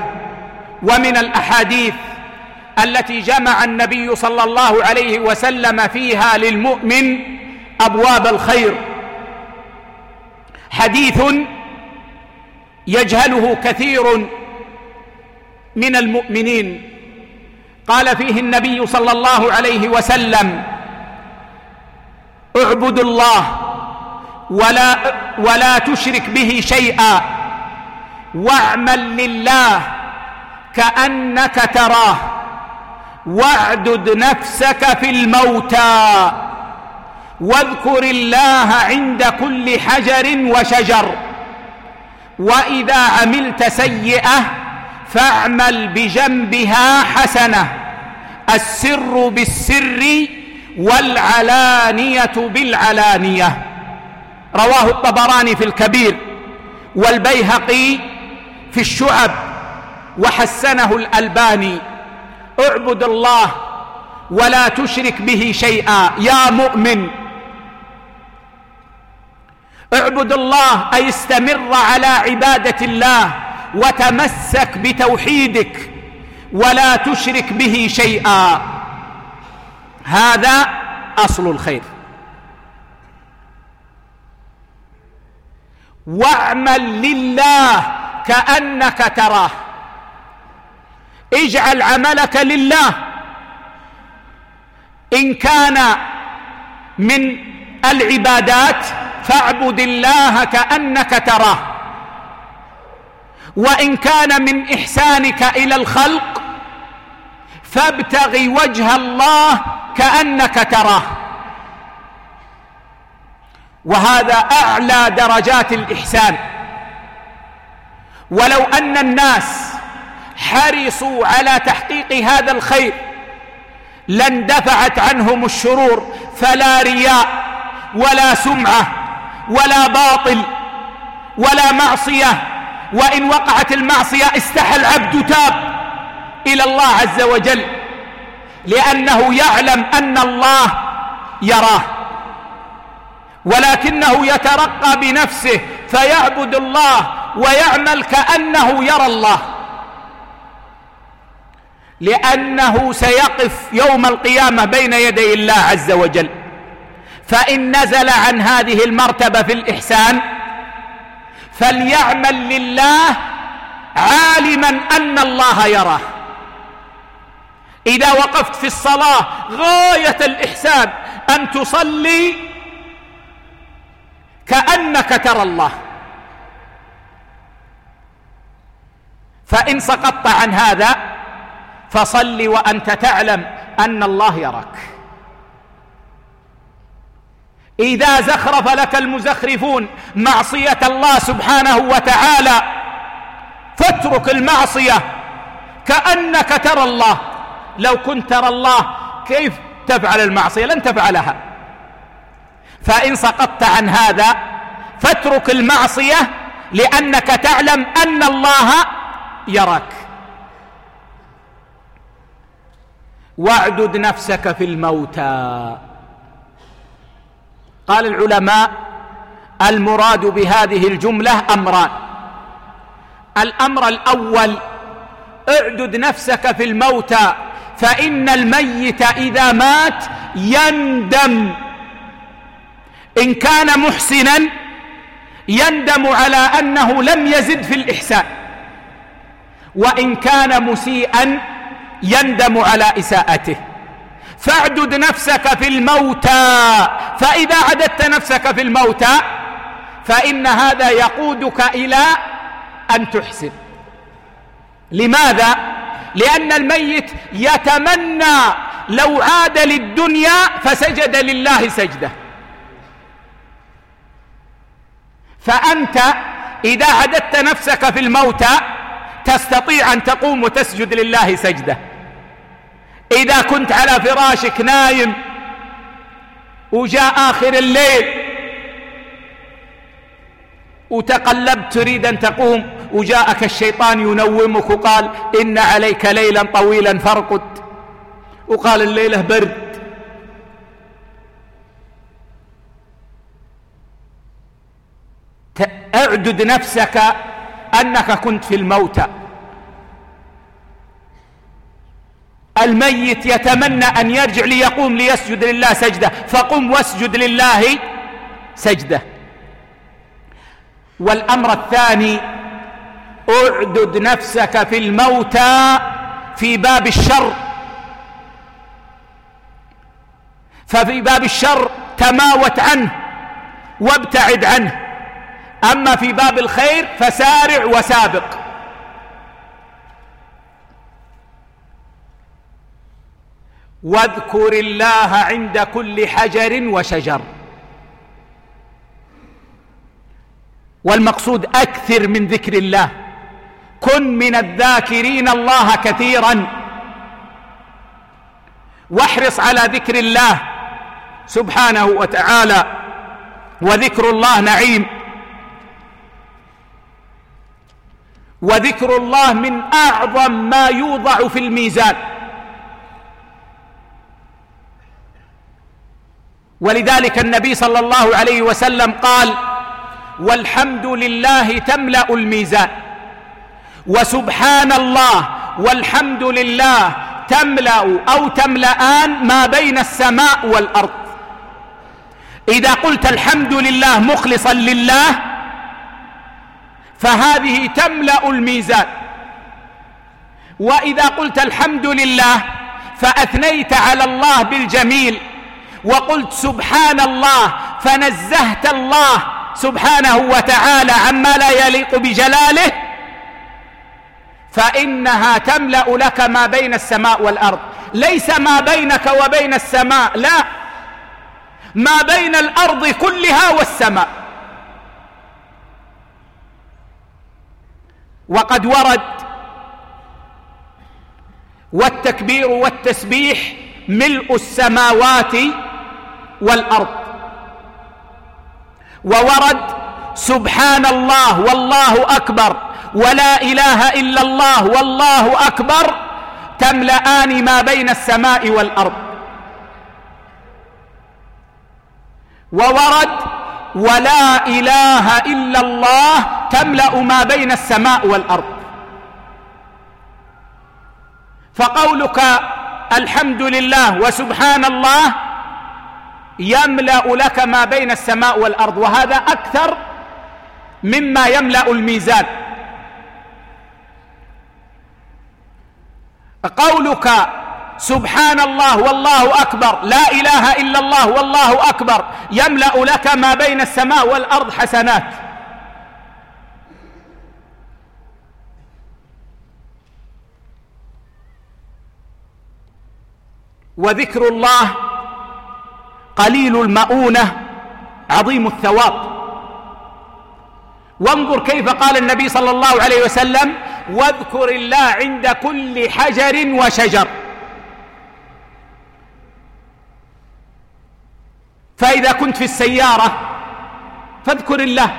ومن الأحاديث التي جمع النبي صلى الله عليه وسلم فيها للمؤمن أبواب الخير. حديث يجهله كثير من المؤمنين. قال فيه النبي صلى الله عليه وسلم اعبدوا الله ولا ولا تشرك به شيئا واعمل لله كأنك تراه واعدد نفسك في الموتى واذكر الله عند كل حجر وشجر. وإذا عملت سيئة فاعمل بجنبها حسنة. السر بالسر والعلانية بالعلانية. رواه الطبراني في الكبير والبيهقي في الشعب وحسنه الألباني. اعبد الله ولا تشرك به شيئا. يا مؤمن. اعبد الله أي استمر على عبادة الله وتمسك بتوحيدك ولا تشرك به شيئا. هذا أصل الخير. واعمل لله كأنك تراه. اجعل عملك لله. إن كان من العبادات فاعبد الله كأنك تراه. وإن كان من إحسانك إلى الخلق فابتغي وجه الله كأنك تراه. وهذا أعلى درجات الإحسان. ولو أن الناس حرصوا على تحقيق هذا الخير لاندفعت عنهم الشرور فلا رياء ولا سمعة ولا باطل ولا معصية. وإن وقعت المعصية استحى العبد تاب إلى الله عز وجل لأنه يعلم أن الله يراه ولكنه يترقى بنفسه فيعبد الله ويعمل كأنه يرى الله لأنه سيقف يوم القيامة بين يدي الله عز وجل. فإن نزل عن هذه المرتبة في الإحسان فليعمل لله عالما أن الله يراه. إذا وقفت في الصلاة غاية الإحسان أن تصلي كأنك ترى الله. فإن سقطت عن هذا فصل وأنت تعلم أن الله يراك. إذا زخرف لك المزخرفون معصية الله سبحانه وتعالى فاترك المعصية كأنك ترى الله. لو كنت ترى الله كيف تفعل المعصية؟ لن تفعلها. فإن سقطت عن هذا فاترك المعصية لأنك تعلم أن الله يراك. واعدد نفسك في الموتى. قال العلماء المراد بهذه الجملة أمران. الأمر الأول اعدد نفسك في الموتى فإن الميت إذا مات يندم. إن كان محسنا يندم على أنه لم يزد في الإحسان. وإن كان مسيئا يندم على إساءته. فاعدد نفسك في الموتى. فإذا عددت نفسك في الموتى فإن هذا يقودك إلى أن تحسن. لماذا؟ لأن الميت يتمنى لو عاد للدنيا فسجد لله سجدة. فأنت إذا عددت نفسك في الموتى تستطيع أن تقوم وتسجد لله سجدة. إذا كنت على فراشك نايم وجاء آخر الليل وتقلبت تريد أن تقوم وجاءك الشيطان ينومك وقال إن عليك ليلا طويلا فارقد وقال الليلة برد اعدد نفسك أنك كنت في الموتى الميت يتمنى أن يرجع ليقوم ليسجد لله سجدة. فقم واسجد لله سجدة. والأمر الثاني اعدد نفسك في الموتى في باب الشر. ففي باب الشر تماوت عنه وابتعد عنه. أما في باب الخير فسارع وسابق. واذكر الله عند كل حجر وشجر. والمقصود أكثر من ذكر الله. كن من الذاكرين الله كثيرا. واحرص على ذكر الله سبحانه وتعالى. وذكر الله نعيم. وذكر الله من أعظم ما يوضع في الميزان. ولذلك النبي صلى الله عليه وسلم قال والحمد لله تملأ الميزان وسبحان الله والحمد لله تملأ أو تملان ما بين السماء والأرض. إذا قلت الحمد لله مخلصا لله فهذه تملأ الميزان. وإذا قلت الحمد لله فأثنيت على الله بالجميل. وقلت سبحان الله فنزهت الله سبحانه وتعالى عما لا يليق بجلاله فإنها تملأ لك ما بين السماء والأرض. ليس ما بينك وبين السماء لا ما بين الأرض كلها والسماء. وقد ورد والتكبير والتسبيح ملء السماوات والأرض. وورد سبحان الله والله أكبر. ولا إله إلا الله والله أكبر. تملآن ما بين السماء والأرض. وورد ولا إله إلا الله تملأ ما بين السماء والأرض. فقولك الحمد لله وسبحان الله يملأ لك ما بين السماء والأرض وهذا أكثر مما يملأ الميزان. قولك سبحان الله والله أكبر لا إله إلا الله والله أكبر يملأ لك ما بين السماء والأرض حسنات. وذكر الله قليل المؤونة عظيم الثواب. وانظر كيف قال النبي صلى الله عليه وسلم واذكر الله عند كل حجر وشجر. فإذا كنت في السيارة فاذكر الله.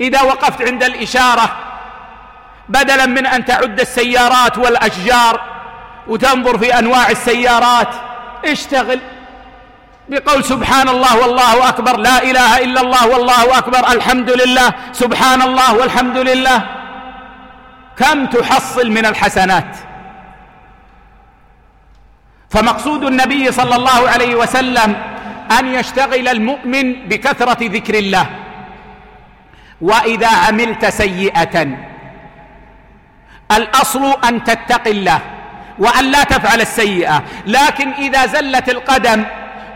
إذا وقفت عند الإشارة بدلا من أن تعد السيارات والأشجار وتنظر في أنواع السيارات اشتغل بقول سبحان الله والله أكبر لا إله إلا الله والله أكبر الحمد لله سبحان الله والحمد لله. كم تحصل من الحسنات؟ فمقصود النبي صلى الله عليه وسلم أن يشتغل المؤمن بكثرة ذكر الله. وإذا عملت سيئة الأصل أن تتقي الله. وأن لا تفعل السيئة. لكن إذا زلت القدم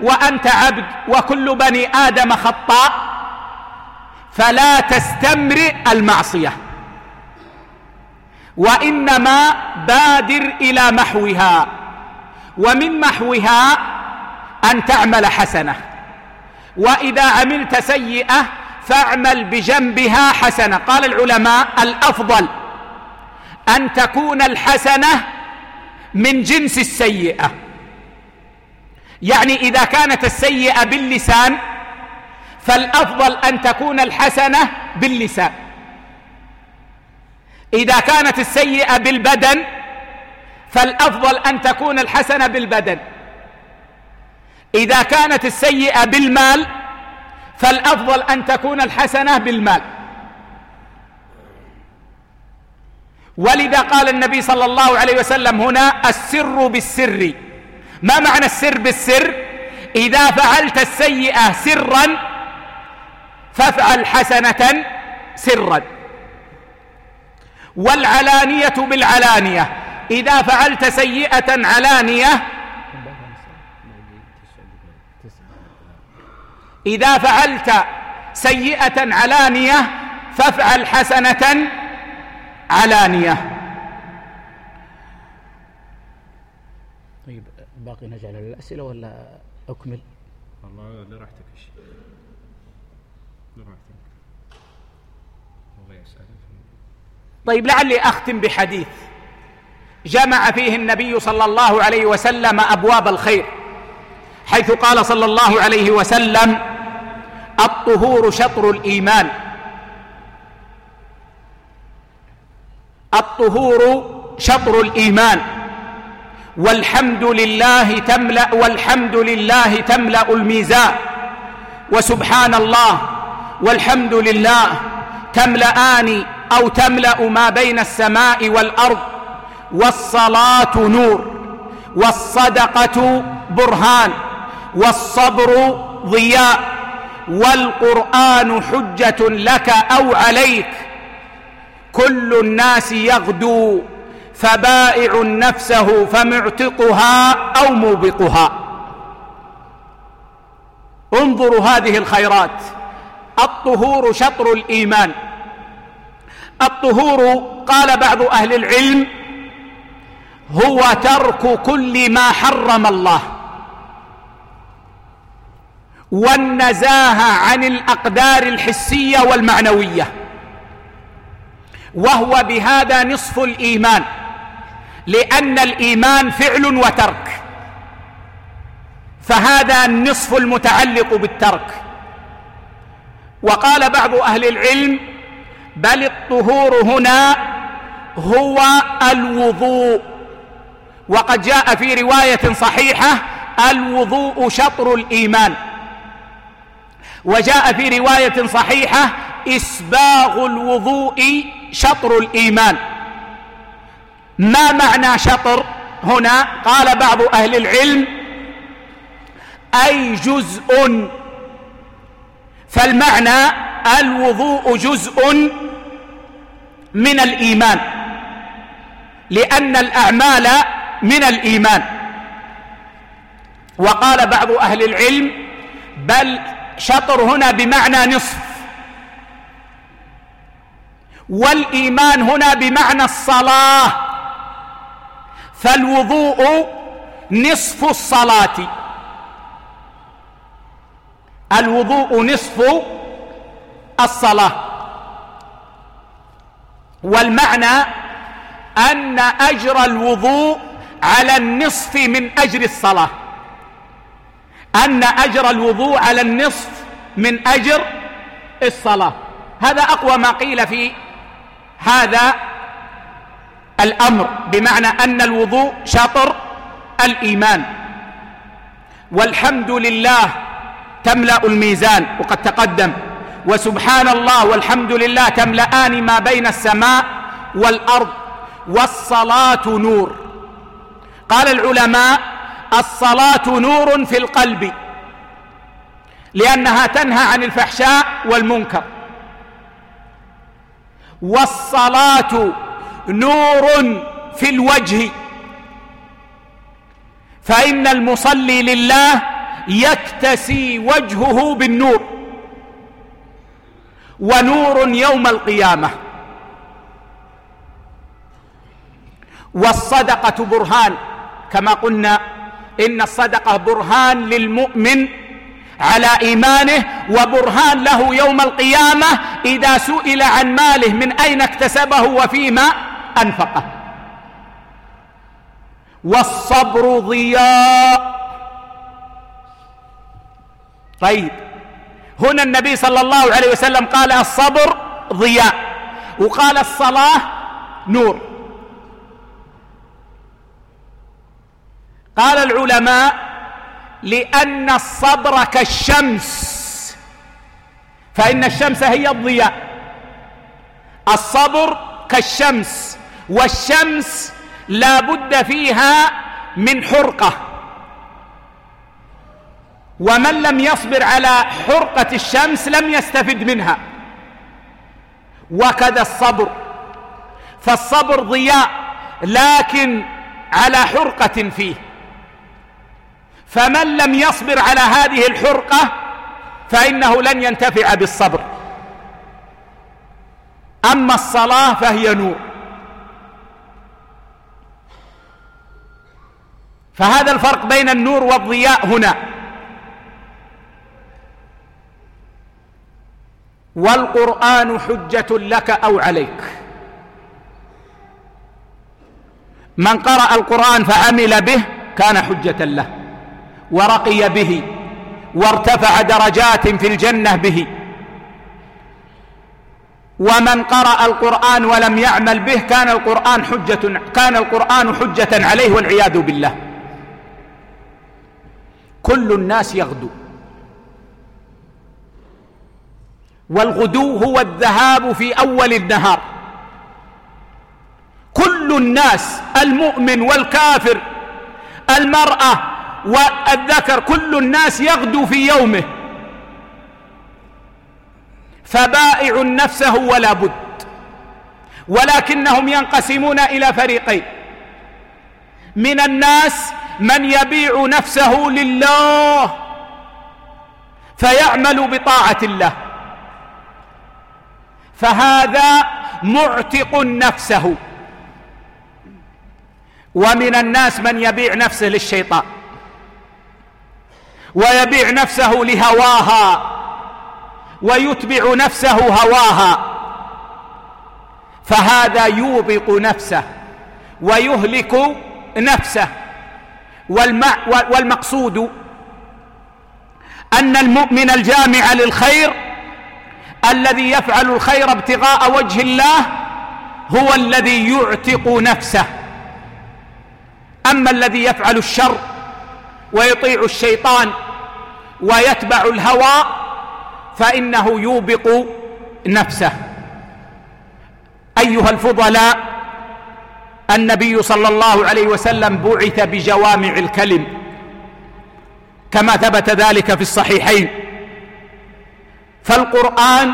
وأنت عبد وكل بني آدم خطاء فلا تستمرئ المعصية. وإنما بادر إلى محوها. ومن محوها أن تعمل حسنة. وإذا عملت سيئة فاعمل بجنبها حسنة. قال العلماء الأفضل أن تكون الحسنة من جنس السيئة. يعني إذا كانت السيئة باللسان فالأفضل أن تكون الحسنة باللسان. إذا كانت السيئة بالبدن فالأفضل أن تكون الحسنة بالبدن. إذا كانت السيئة بالمال فالأفضل أن تكون الحسنة بالمال. ولذا قال النبي صلى الله عليه وسلم هنا السر بالسر. ما معنى السر بالسر؟ إذا فعلت السيئة سرا فافعل حسنة سرا. والعلانية بالعلانية. إذا فعلت سيئة علانية إذا فعلت سيئة علانية فافعل حسنة علانية طيب باقي نجعل الأسئلة ولا أكمل؟ والله لراحتك الشيء لراحتك الله يسألك طيب لعلي أختم بحديث. جمع فيه النبي صلى الله عليه وسلم أبواب الخير حيث قال صلى الله عليه وسلم الطهور شطر الإيمان. الطهور شطر الإيمان. والحمد لله تملأ والحمد لله تملأ الميزان. وسبحان الله والحمد لله تملأان أو تملأ ما بين السماء والأرض. والصلاة نور والصدقة برهان والصبر ضياء والقرآن حجة لك أو عليك. كل الناس يغدو فبائع نفسه فمعتقها أو موبقها. انظروا هذه الخيرات. الطهور شطر الإيمان. الطهور قال بعض أهل العلم هو ترك كل ما حرم الله. والنزاهة عن الأقدار الحسية والمعنوية. وهو بهذا نصف الإيمان لأن الإيمان فعل وترك. فهذا النصف المتعلق بالترك. وقال بعض أهل العلم بل الطهور هنا هو الوضوء. وقد جاء في رواية صحيحة الوضوء شطر الإيمان. وجاء في رواية صحيحة إسباغ الوضوء شطر الإيمان. ما معنى شطر؟ هنا قال بعض أهل العلم أي جزء. فالمعنى الوضوء جزء من الإيمان لأن الأعمال من الإيمان. وقال بعض أهل العلم بل شطر هنا بمعنى نصف. والإيمان هنا بمعنى الصلاة. فالوضوء نصف الصلاة. الوضوء نصف الصلاة. والمعنى أن أجر الوضوء على النصف من أجر الصلاة. أن أجر الوضوء على النصف من أجر الصلاة. هذا أقوى ما قيل في هذا الأمر بمعنى أن الوضوء شطر الإيمان. والحمد لله تملأ الميزان وقد تقدم. وسبحان الله والحمد لله تملأان ما بين السماء والأرض والصلاة نور. قال العلماء الصلاة نور في القلب لأنها تنهى عن الفحشاء والمنكر. والصلاة نور في الوجه. فإن المصلي لله يكتسي وجهه بالنور. ونور يوم القيامة. والصدقة برهان. كما قلنا إن الصدقة برهان للمؤمن على إيمانه وبرهان له يوم القيامة إذا سئل عن ماله من أين اكتسبه وفيما أنفقه. والصبر ضياء. طيب. هنا النبي صلى الله عليه وسلم قال الصبر ضياء. وقال الصلاة نور. قال العلماء لأن الصبر كالشمس فإن الشمس هي الضياء. الصبر كالشمس. والشمس لا بد فيها من حرقة. ومن لم يصبر على حرقة الشمس لم يستفد منها. وكذا الصبر. فالصبر ضياء لكن على حرقة فيه. فمن لم يصبر على هذه الحرقة فإنه لن ينتفع بالصبر. أما الصلاة فهي نور. فهذا الفرق بين النور والضياء هنا. والقرآن حجة لك أو عليك. من قرأ القرآن فعمل به كان حجة له. ورقي به وارتفع درجات في الجنة به. ومن قرأ القرآن ولم يعمل به كان القرآن حجة كان القرآن حجة عليه والعياذ بالله. كل الناس يغدو. والغدو هو الذهاب في أول النهار. كل الناس المؤمن والكافر المرأة والذكر كل الناس يغدو في يومه. فبائع نفسه ولا بد. ولكنهم ينقسمون إلى فريقين. من الناس من يبيع نفسه لله فيعمل بطاعة الله. فهذا معتق نفسه. ومن الناس من يبيع نفسه للشيطان. ويبيع نفسه لهواها ويتبع نفسه هواها فهذا يوبق نفسه ويهلك نفسه والم... والمقصود أن المؤمن الجامع للخير الذي يفعل الخير ابتغاء وجه الله هو الذي يعتق نفسه أما الذي يفعل الشر ويطيع الشيطان ويتبع الهوى فإنه يوبق نفسه. أيها الفضلاء النبي صلى الله عليه وسلم بعث بجوامع الكلم كما ثبت ذلك في الصحيحين. فالقرآن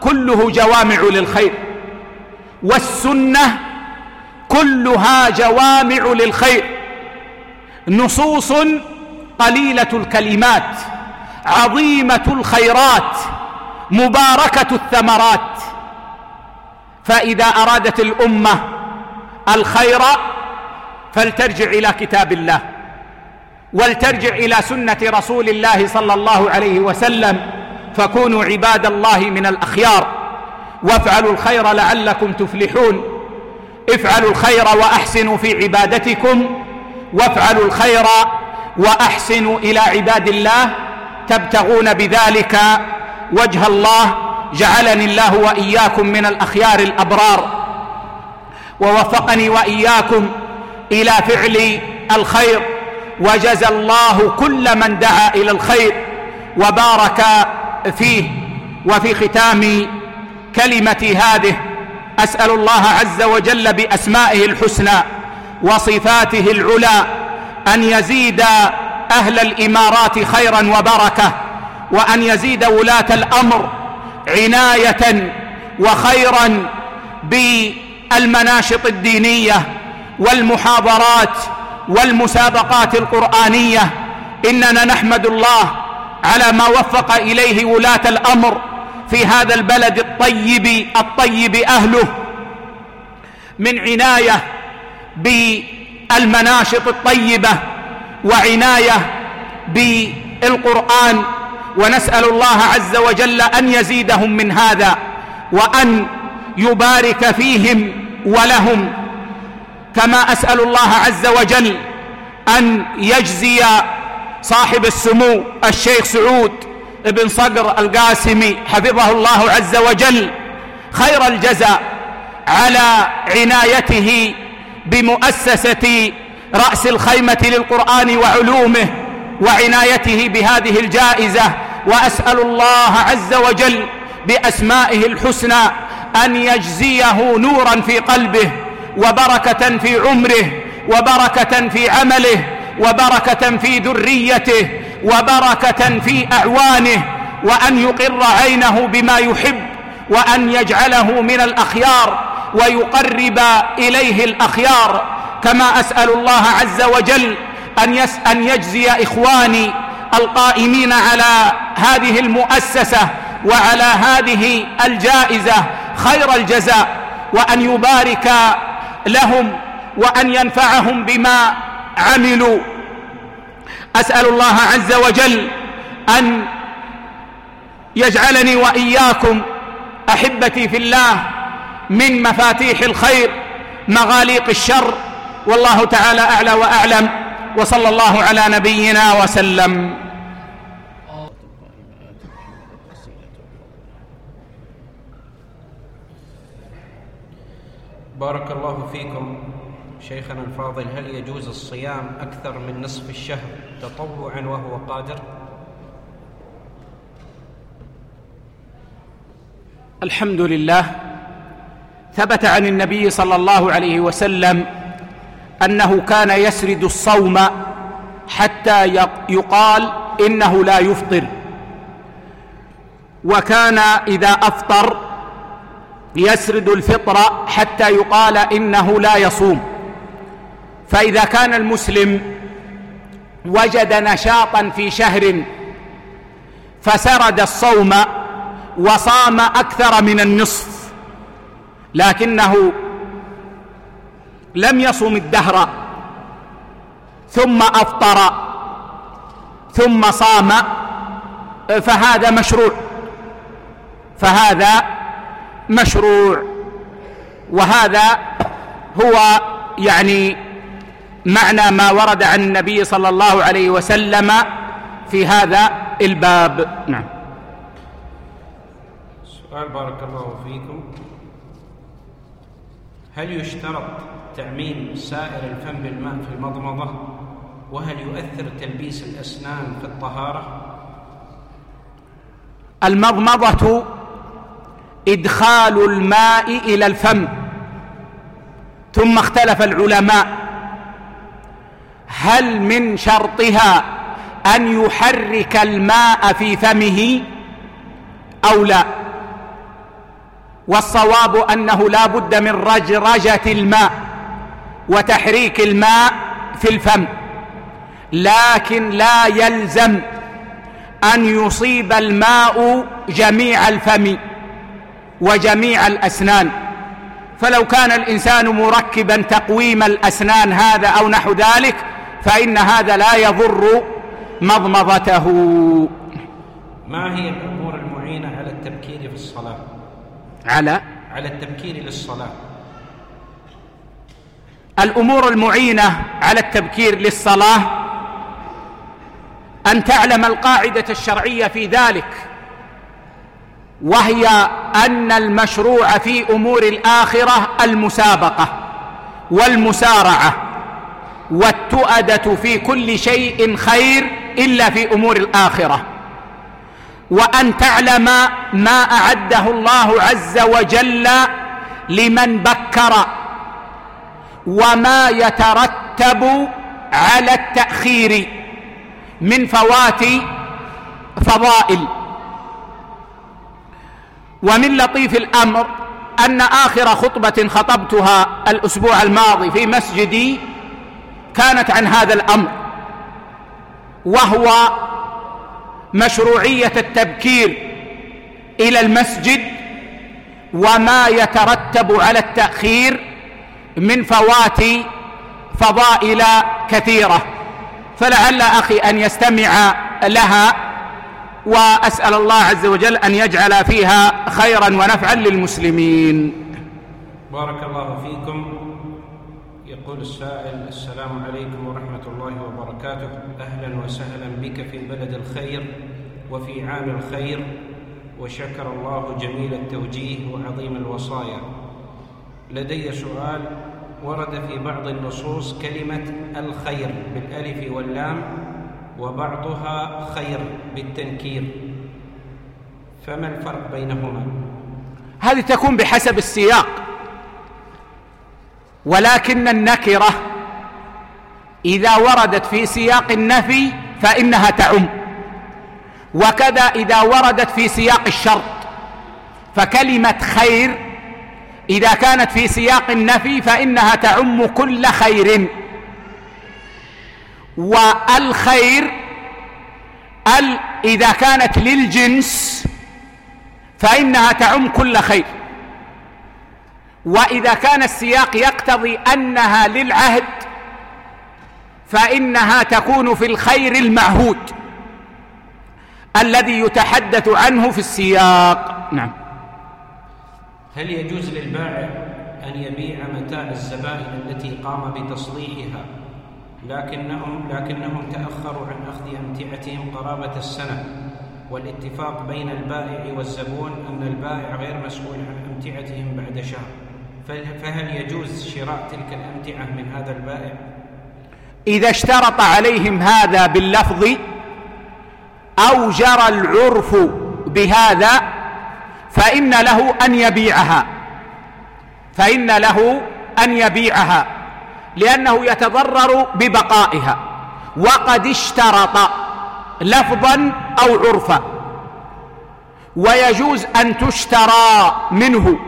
كله جوامع للخير والسنة كلها جوامع للخير. نصوص قليلة الكلمات عظيمة الخيرات مباركة الثمرات. فإذا أرادت الأمة الخير فلترجع إلى كتاب الله ولترجع إلى سنة رسول الله صلى الله عليه وسلم فكونوا عباد الله من الأخيار. وافعلوا الخير لعلكم تفلحون. افعلوا الخير وأحسنوا في عبادتكم. وافعلوا الخير وأحسنوا إلى عباد الله تبتغون بذلك وجه الله جعلني الله وإياكم من الأخيار الأبرار ووفقني وإياكم إلى فعل الخير وجزى الله كل من دعا إلى الخير وبارك فيه وفي ختام كلمتي هذه أسأل الله عز وجل بأسمائه الحسنى وصفاته العلى أن يزيد أهل الإمارات خيرا وبركة وأن يزيد ولاة الأمر عناية وخيرا بالمناشط الدينية والمحاضرات والمسابقات القرآنية. إننا نحمد الله على ما وفق إليه ولاة الأمر في هذا البلد الطيب الطيب أهله من عناية بالمناشط الطيبة وعناية بالقرآن ونسأل الله عز وجل أن يزيدهم من هذا وأن يبارك فيهم ولهم. كما أسأل الله عز وجل أن يجزي صاحب السمو الشيخ سعود بن صقر القاسمي حفظه الله عز وجل خير الجزاء على عنايته بمؤسسة رأس الخيمة للقرآن وعلومه وعنايته بهذه الجائزة وأسأل الله عز وجل بأسمائه الحسنى أن يجزيه نورا في قلبه وبركة في عمره وبركة في عمله وبركة في ذريته وبركة في أعوانه وأن يقر عينه بما يحب وأن يجعله من الأخيار. ويقرب إليه الأخيار كما أسأل الله عز وجل أن, يس أن يجزي إخواني القائمين على هذه المؤسسة وعلى هذه الجائزة خير الجزاء وأن يبارك لهم وأن ينفعهم بما عملوا. أسأل الله عز وجل أن يجعلني وإياكم أحبتي في الله من مفاتيح الخير مغاليق الشر والله تعالى أعلى وأعلم وصلى الله على نبينا وسلم. بارك الله فيكم. شيخنا الفاضل هل يجوز الصيام أكثر من نصف الشهر تطوعا وهو قادر؟ الحمد لله ثبت عن النبي صلى الله عليه وسلم أنه كان يسرد الصوم حتى يقال إنه لا يفطر. وكان إذا أفطر يسرد الفطر حتى يقال إنه لا يصوم. فإذا كان المسلم وجد نشاطا في شهر فسرد الصوم وصام أكثر من النصف. لكنه لم يصم الدهر ثم أفطر ثم صام فهذا مشروع فهذا مشروع وهذا هو يعني معنى ما ورد عن النبي صلى الله عليه وسلم في هذا الباب. نعم. سؤال بارك الله فيكم. هل يشترط تعميم سائر الفم بالماء في المضمضة؟ وهل يؤثر تلبيس الأسنان في الطهارة؟ المضمضة إدخال الماء إلى الفم. ثم اختلف العلماء. هل من شرطها أن يحرك الماء في فمه أو لا؟ والصواب أنه لا بد من رجرجة الماء وتحريك الماء في الفم. لكن لا يلزم أن يصيب الماء جميع الفم وجميع الأسنان. فلو كان الإنسان مركبا تقويم الأسنان هذا أو نحو ذلك فإن هذا لا يضر مضمضته. ما هي على على التبكير للصلاة. الأمور المعينة على التبكير للصلاة. أن تعلم القاعدة الشرعية في ذلك. وهي أن المشروع في أمور الآخرة المسابقة والمسارعة. والتؤدة في كل شيء خير إلا في أمور الآخرة. وأن تعلم ما أعده الله عز وجل لمن بكر وما يترتب على التأخير من فوات فضائل ومن لطيف الأمر أن آخر خطبة خطبتها الأسبوع الماضي في مسجدي كانت عن هذا الأمر وهو مشروعية التبكير إلى المسجد وما يترتب على التأخير من فوات فضائل كثيرة. فلعل أخي أن يستمع لها وأسأل الله عز وجل أن يجعل فيها خيرا ونفعا للمسلمين. بارك الله فيكم. يقول السائل السلام عليكم ورحمة الله وبركاته. أهلا وسهلا بك في بلد الخير وفي عام الخير وشكر الله جميل التوجيه وعظيم الوصايا. لدي سؤال ورد في بعض النصوص كلمة الخير بالألف واللام وبعضها خير بالتنكير. فما الفرق بينهما؟ هذه تكون بحسب السياق. ولكن النكرة إذا وردت في سياق النفي فإنها تعم. وكذا إذا وردت في سياق الشرط فكلمة خير إذا كانت في سياق النفي فإنها تعم كل خير. والخير ال إذا كانت للجنس فإنها تعم كل خير. واذا كان السياق يقتضي انها للعهد فانها تكون في الخير المعهود الذي يتحدث عنه في السياق نعم. هل يجوز للبائع أن يبيع متاع الزبائن التي قام بتصليحها لكنهم لكنهم تأخروا عن أخذ أمتعتهم قرابة السنة؟ والاتفاق بين البائع والزبون أن البائع غير مسؤول عن أمتعتهم بعد شهر. فهل يجوز شراء تلك الأمتعة من هذا البائع؟ إذا اشترط عليهم هذا باللفظ أو جرى العرف بهذا فإن له أن يبيعها. فإن له أن يبيعها لأنه يتضرر ببقائها. وقد اشترط لفظا أو عرفا. ويجوز أن تشترى منه.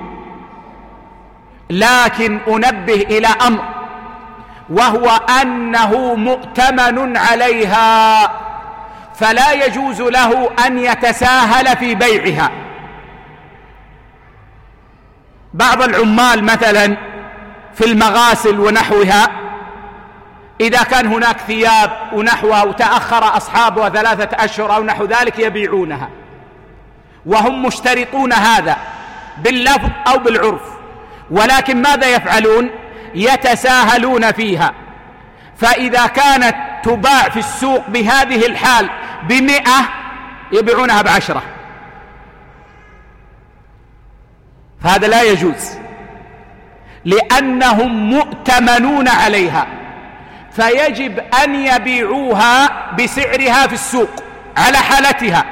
لكن أنبه إلى أمر وهو أنه مؤتمن عليها فلا يجوز له أن يتساهل في بيعها. بعض العمال مثلا في المغاسل ونحوها إذا كان هناك ثياب ونحوها وتأخر أصحابها ثلاثة أشهر أو نحو ذلك يبيعونها وهم مشترطون هذا باللفظ أو بالعرف. ولكن ماذا يفعلون؟ يتساهلون فيها. فإذا كانت تباع في السوق بهذه الحال بمئة يبيعونها بعشرة. فهذا لا يجوز. لأنهم مؤتمنون عليها. فيجب أن يبيعوها بسعرها في السوق على حالتها.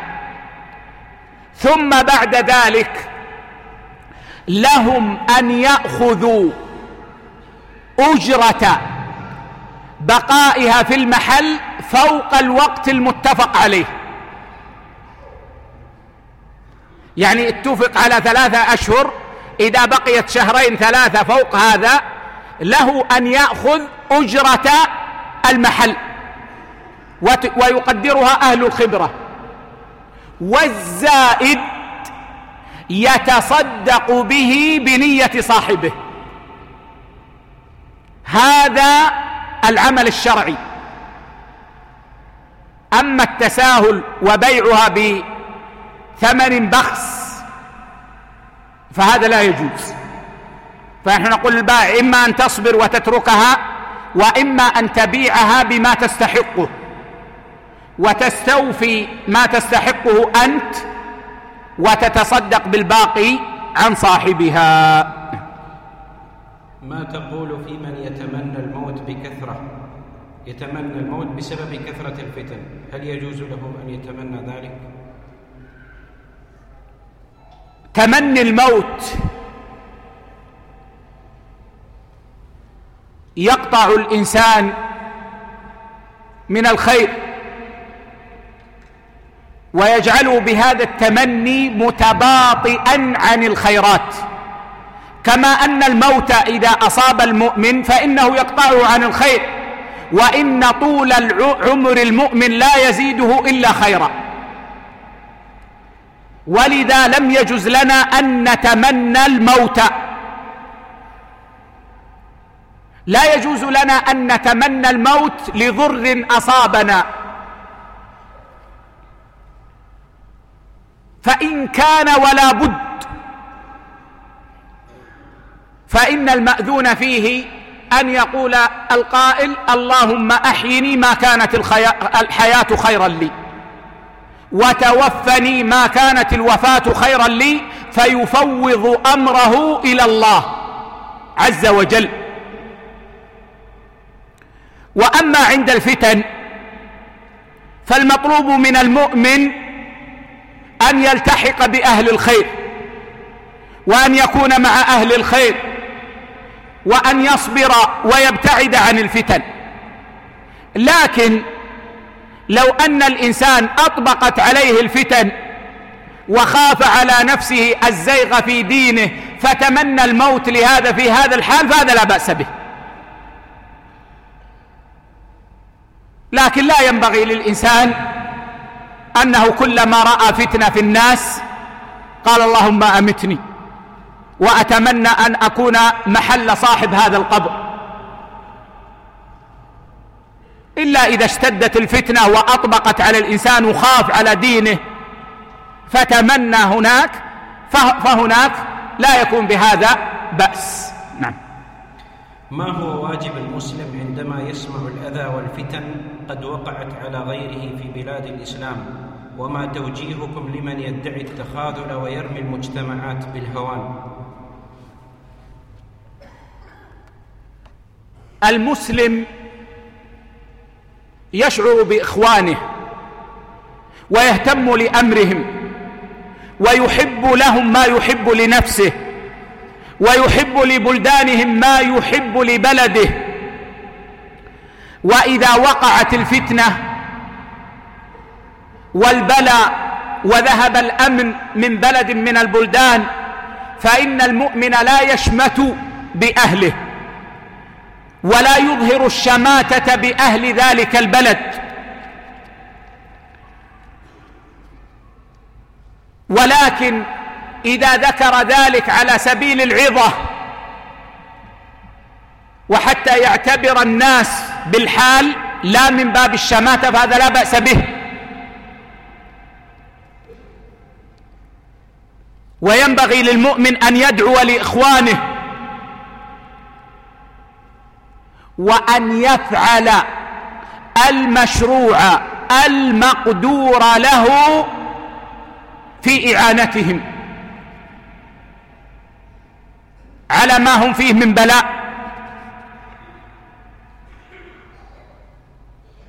ثم بعد ذلك لهم أن يأخذوا أجرة بقائها في المحل فوق الوقت المتفق عليه. يعني اتفق على ثلاثة أشهر إذا بقيت شهرين ثلاثة فوق هذا له أن يأخذ أجرة المحل ويقدرها أهل الخبرة. والزائد يتصدق به بنية صاحبه. هذا العمل الشرعي. أما التساهل وبيعها بثمن بخس فهذا لا يجوز. فنحن نقول للبائع إما أن تصبر وتتركها وإما أن تبيعها بما تستحقه. وتستوفي ما تستحقه أنت وتتصدق بالباقي عن صاحبها. ما تقول في من يتمنى الموت بكثرة؟ يتمنى الموت بسبب كثرة الفتن. هل يجوز له أن يتمنى ذلك؟ تمني الموت يقطع الإنسان من الخير. ويجعله بهذا التمني متباطئا عن الخيرات. كما أن الموت إذا أصاب المؤمن فإنه يقطعه عن الخير وإن طول عمر المؤمن لا يزيده إلا خيرا. ولذا لم يجز لنا أن نتمنى الموت. لا يجوز لنا أن نتمنى الموت لضر أصابنا. فإن كان ولا بد فإن المأذون فيه أن يقول القائل اللهم أحيني ما كانت الحياة خيرا لي وتوفني ما كانت الوفاة خيرا لي فيفوض أمره إلى الله عز وجل. وأما عند الفتن فالمطلوب من المؤمن أن يلتحق بأهل الخير وأن يكون مع أهل الخير وأن يصبر ويبتعد عن الفتن. لكن لو أن الإنسان أطبقت عليه الفتن وخاف على نفسه الزيغ في دينه فتمنى الموت لهذا في هذا الحال فهذا لا بأس به. لكن لا ينبغي للإنسان أنه كلما رأى فتنة في الناس قال اللهم أمتني وأتمنى أن أكون محل صاحب هذا القبر. إلا إذا اشتدت الفتنة وأطبقت على الإنسان وخاف على دينه فتمنى هناك فهناك لا يكون بهذا بأس. ما هو واجب المسلم عندما يسمع الأذى والفتن قد وقعت على غيره في بلاد الإسلام؟ وما توجيهكم لمن يدعي التخاذل ويرمي المجتمعات بالهوان؟ المسلم يشعر بإخوانه ويهتم لأمرهم ويحب لهم ما يحب لنفسه. ويحب لبلدانهم ما يحب لبلده. وإذا وقعت الفتنة والبلاء وذهب الأمن من بلد من البلدان فإن المؤمن لا يشمت بأهله ولا يظهر الشماتة بأهل ذلك البلد. ولكن إذا ذكر ذلك على سبيل العظة وحتى يعتبر الناس بالحال لا من باب الشماتة فهذا لا بأس به. وينبغي للمؤمن أن يدعو لإخوانه وأن يفعل المشروع المقدور له في إعانتهم. على ما هم فيه من بلاء.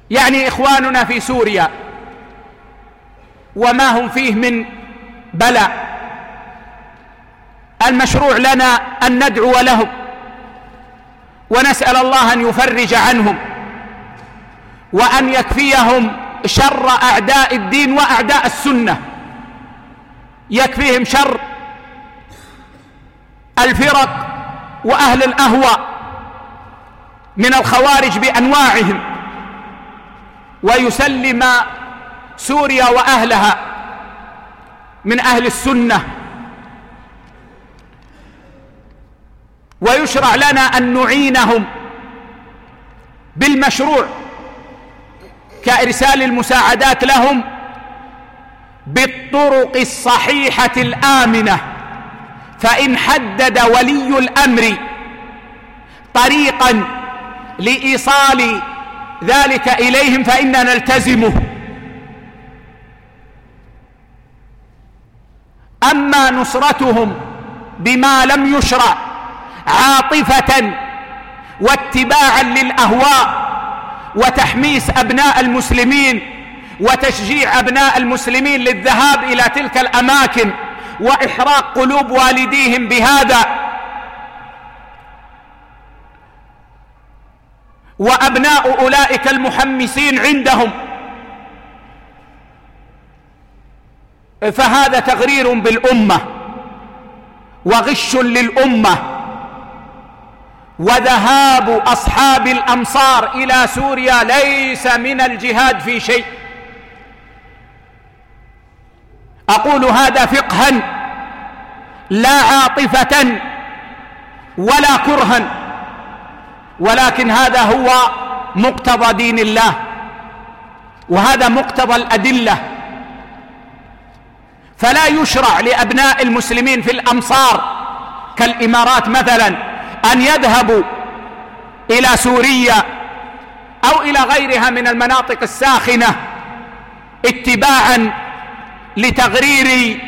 يعني إخواننا في سوريا وما هم فيه من بلاء. المشروع لنا أن ندعو لهم ونسأل الله أن يفرج عنهم وأن يكفيهم شر أعداء الدين وأعداء السنة. يكفيهم شر الفرق وأهل الاهواء من الخوارج بأنواعهم ويسلم سوريا وأهلها من أهل السنة. ويشرع لنا أن نعينهم بالمشروع كإرسال المساعدات لهم بالطرق الصحيحة الآمنة. فإن حدد ولي الأمر طريقا لإيصال ذلك إليهم فإننا نلتزمه أما نصرتهم بما لم يشرع عاطفة واتباعا للأهواء وتحميس أبناء المسلمين وتشجيع أبناء المسلمين للذهاب إلى تلك الأماكن وإحراق قلوب والديهم بهذا. وأبناء أولئك المحمسين عندهم. فهذا تغرير بالأمة. وغش للأمة. وذهاب أصحاب الأمصار إلى سوريا ليس من الجهاد في شيء. أقول هذا فقها لا عاطفة ولا كرها ولكن هذا هو مقتضى دين الله وهذا مقتضى الأدلة. فلا يشرع لأبناء المسلمين في الأمصار كالإمارات مثلا أن يذهبوا إلى سوريا أو إلى غيرها من المناطق الساخنة اتباعا لتغرير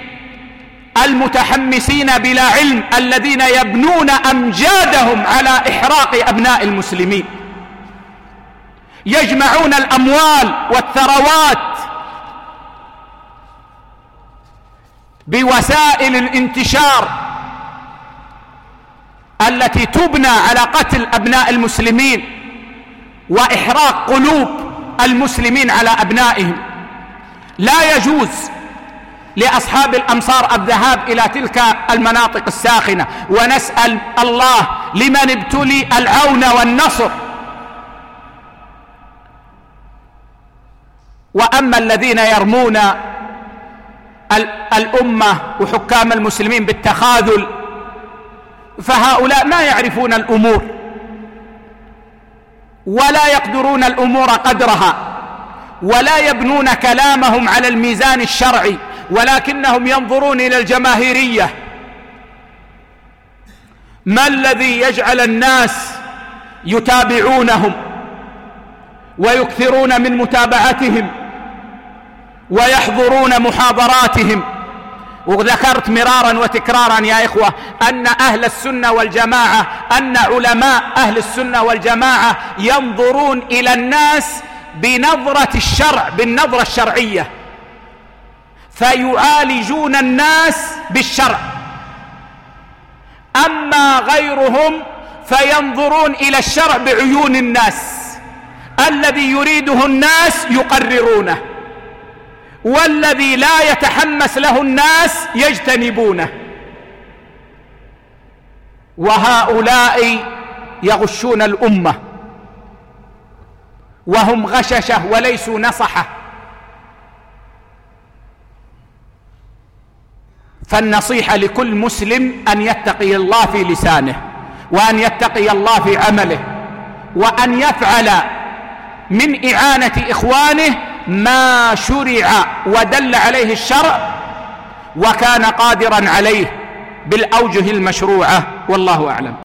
المتحمسين بلا علم الذين يبنون أمجادهم على إحراق أبناء المسلمين. يجمعون الأموال والثروات بوسائل الانتشار التي تبنى على قتل أبناء المسلمين وإحراق قلوب المسلمين على أبنائهم. لا يجوز لأصحاب الأمصار الذهاب إلى تلك المناطق الساخنة. ونسأل الله لمن ابتلي العون والنصر. وأما الذين يرمون الأمة وحكام المسلمين بالتخاذل فهؤلاء ما يعرفون الأمور. ولا يقدرون الأمور قدرها. ولا يبنون كلامهم على الميزان الشرعي. ولكنهم ينظرون إلى الجماهيرية. ما الذي يجعل الناس يتابعونهم ويكثرون من متابعتهم ويحضرون محاضراتهم؟ وذكرت مرارا وتكرارا يا إخوة أن أهل السنة والجماعة أن علماء أهل السنة والجماعة ينظرون إلى الناس بنظرة الشرع بالنظرة الشرعية. فيعالجون الناس بالشرع. اما غيرهم فينظرون إلى الشرع بعيون الناس. الذي يريده الناس يقررونه. والذي لا يتحمس له الناس يجتنبونه. وهؤلاء يغشون الامه. وهم غششه وليسوا نصحه. فالنصيحة لكل مسلم أن يتقي الله في لسانه وأن يتقي الله في عمله وأن يفعل من إعانة إخوانه ما شرع ودل عليه الشرع وكان قادرا عليه بالأوجه المشروعة والله أعلم.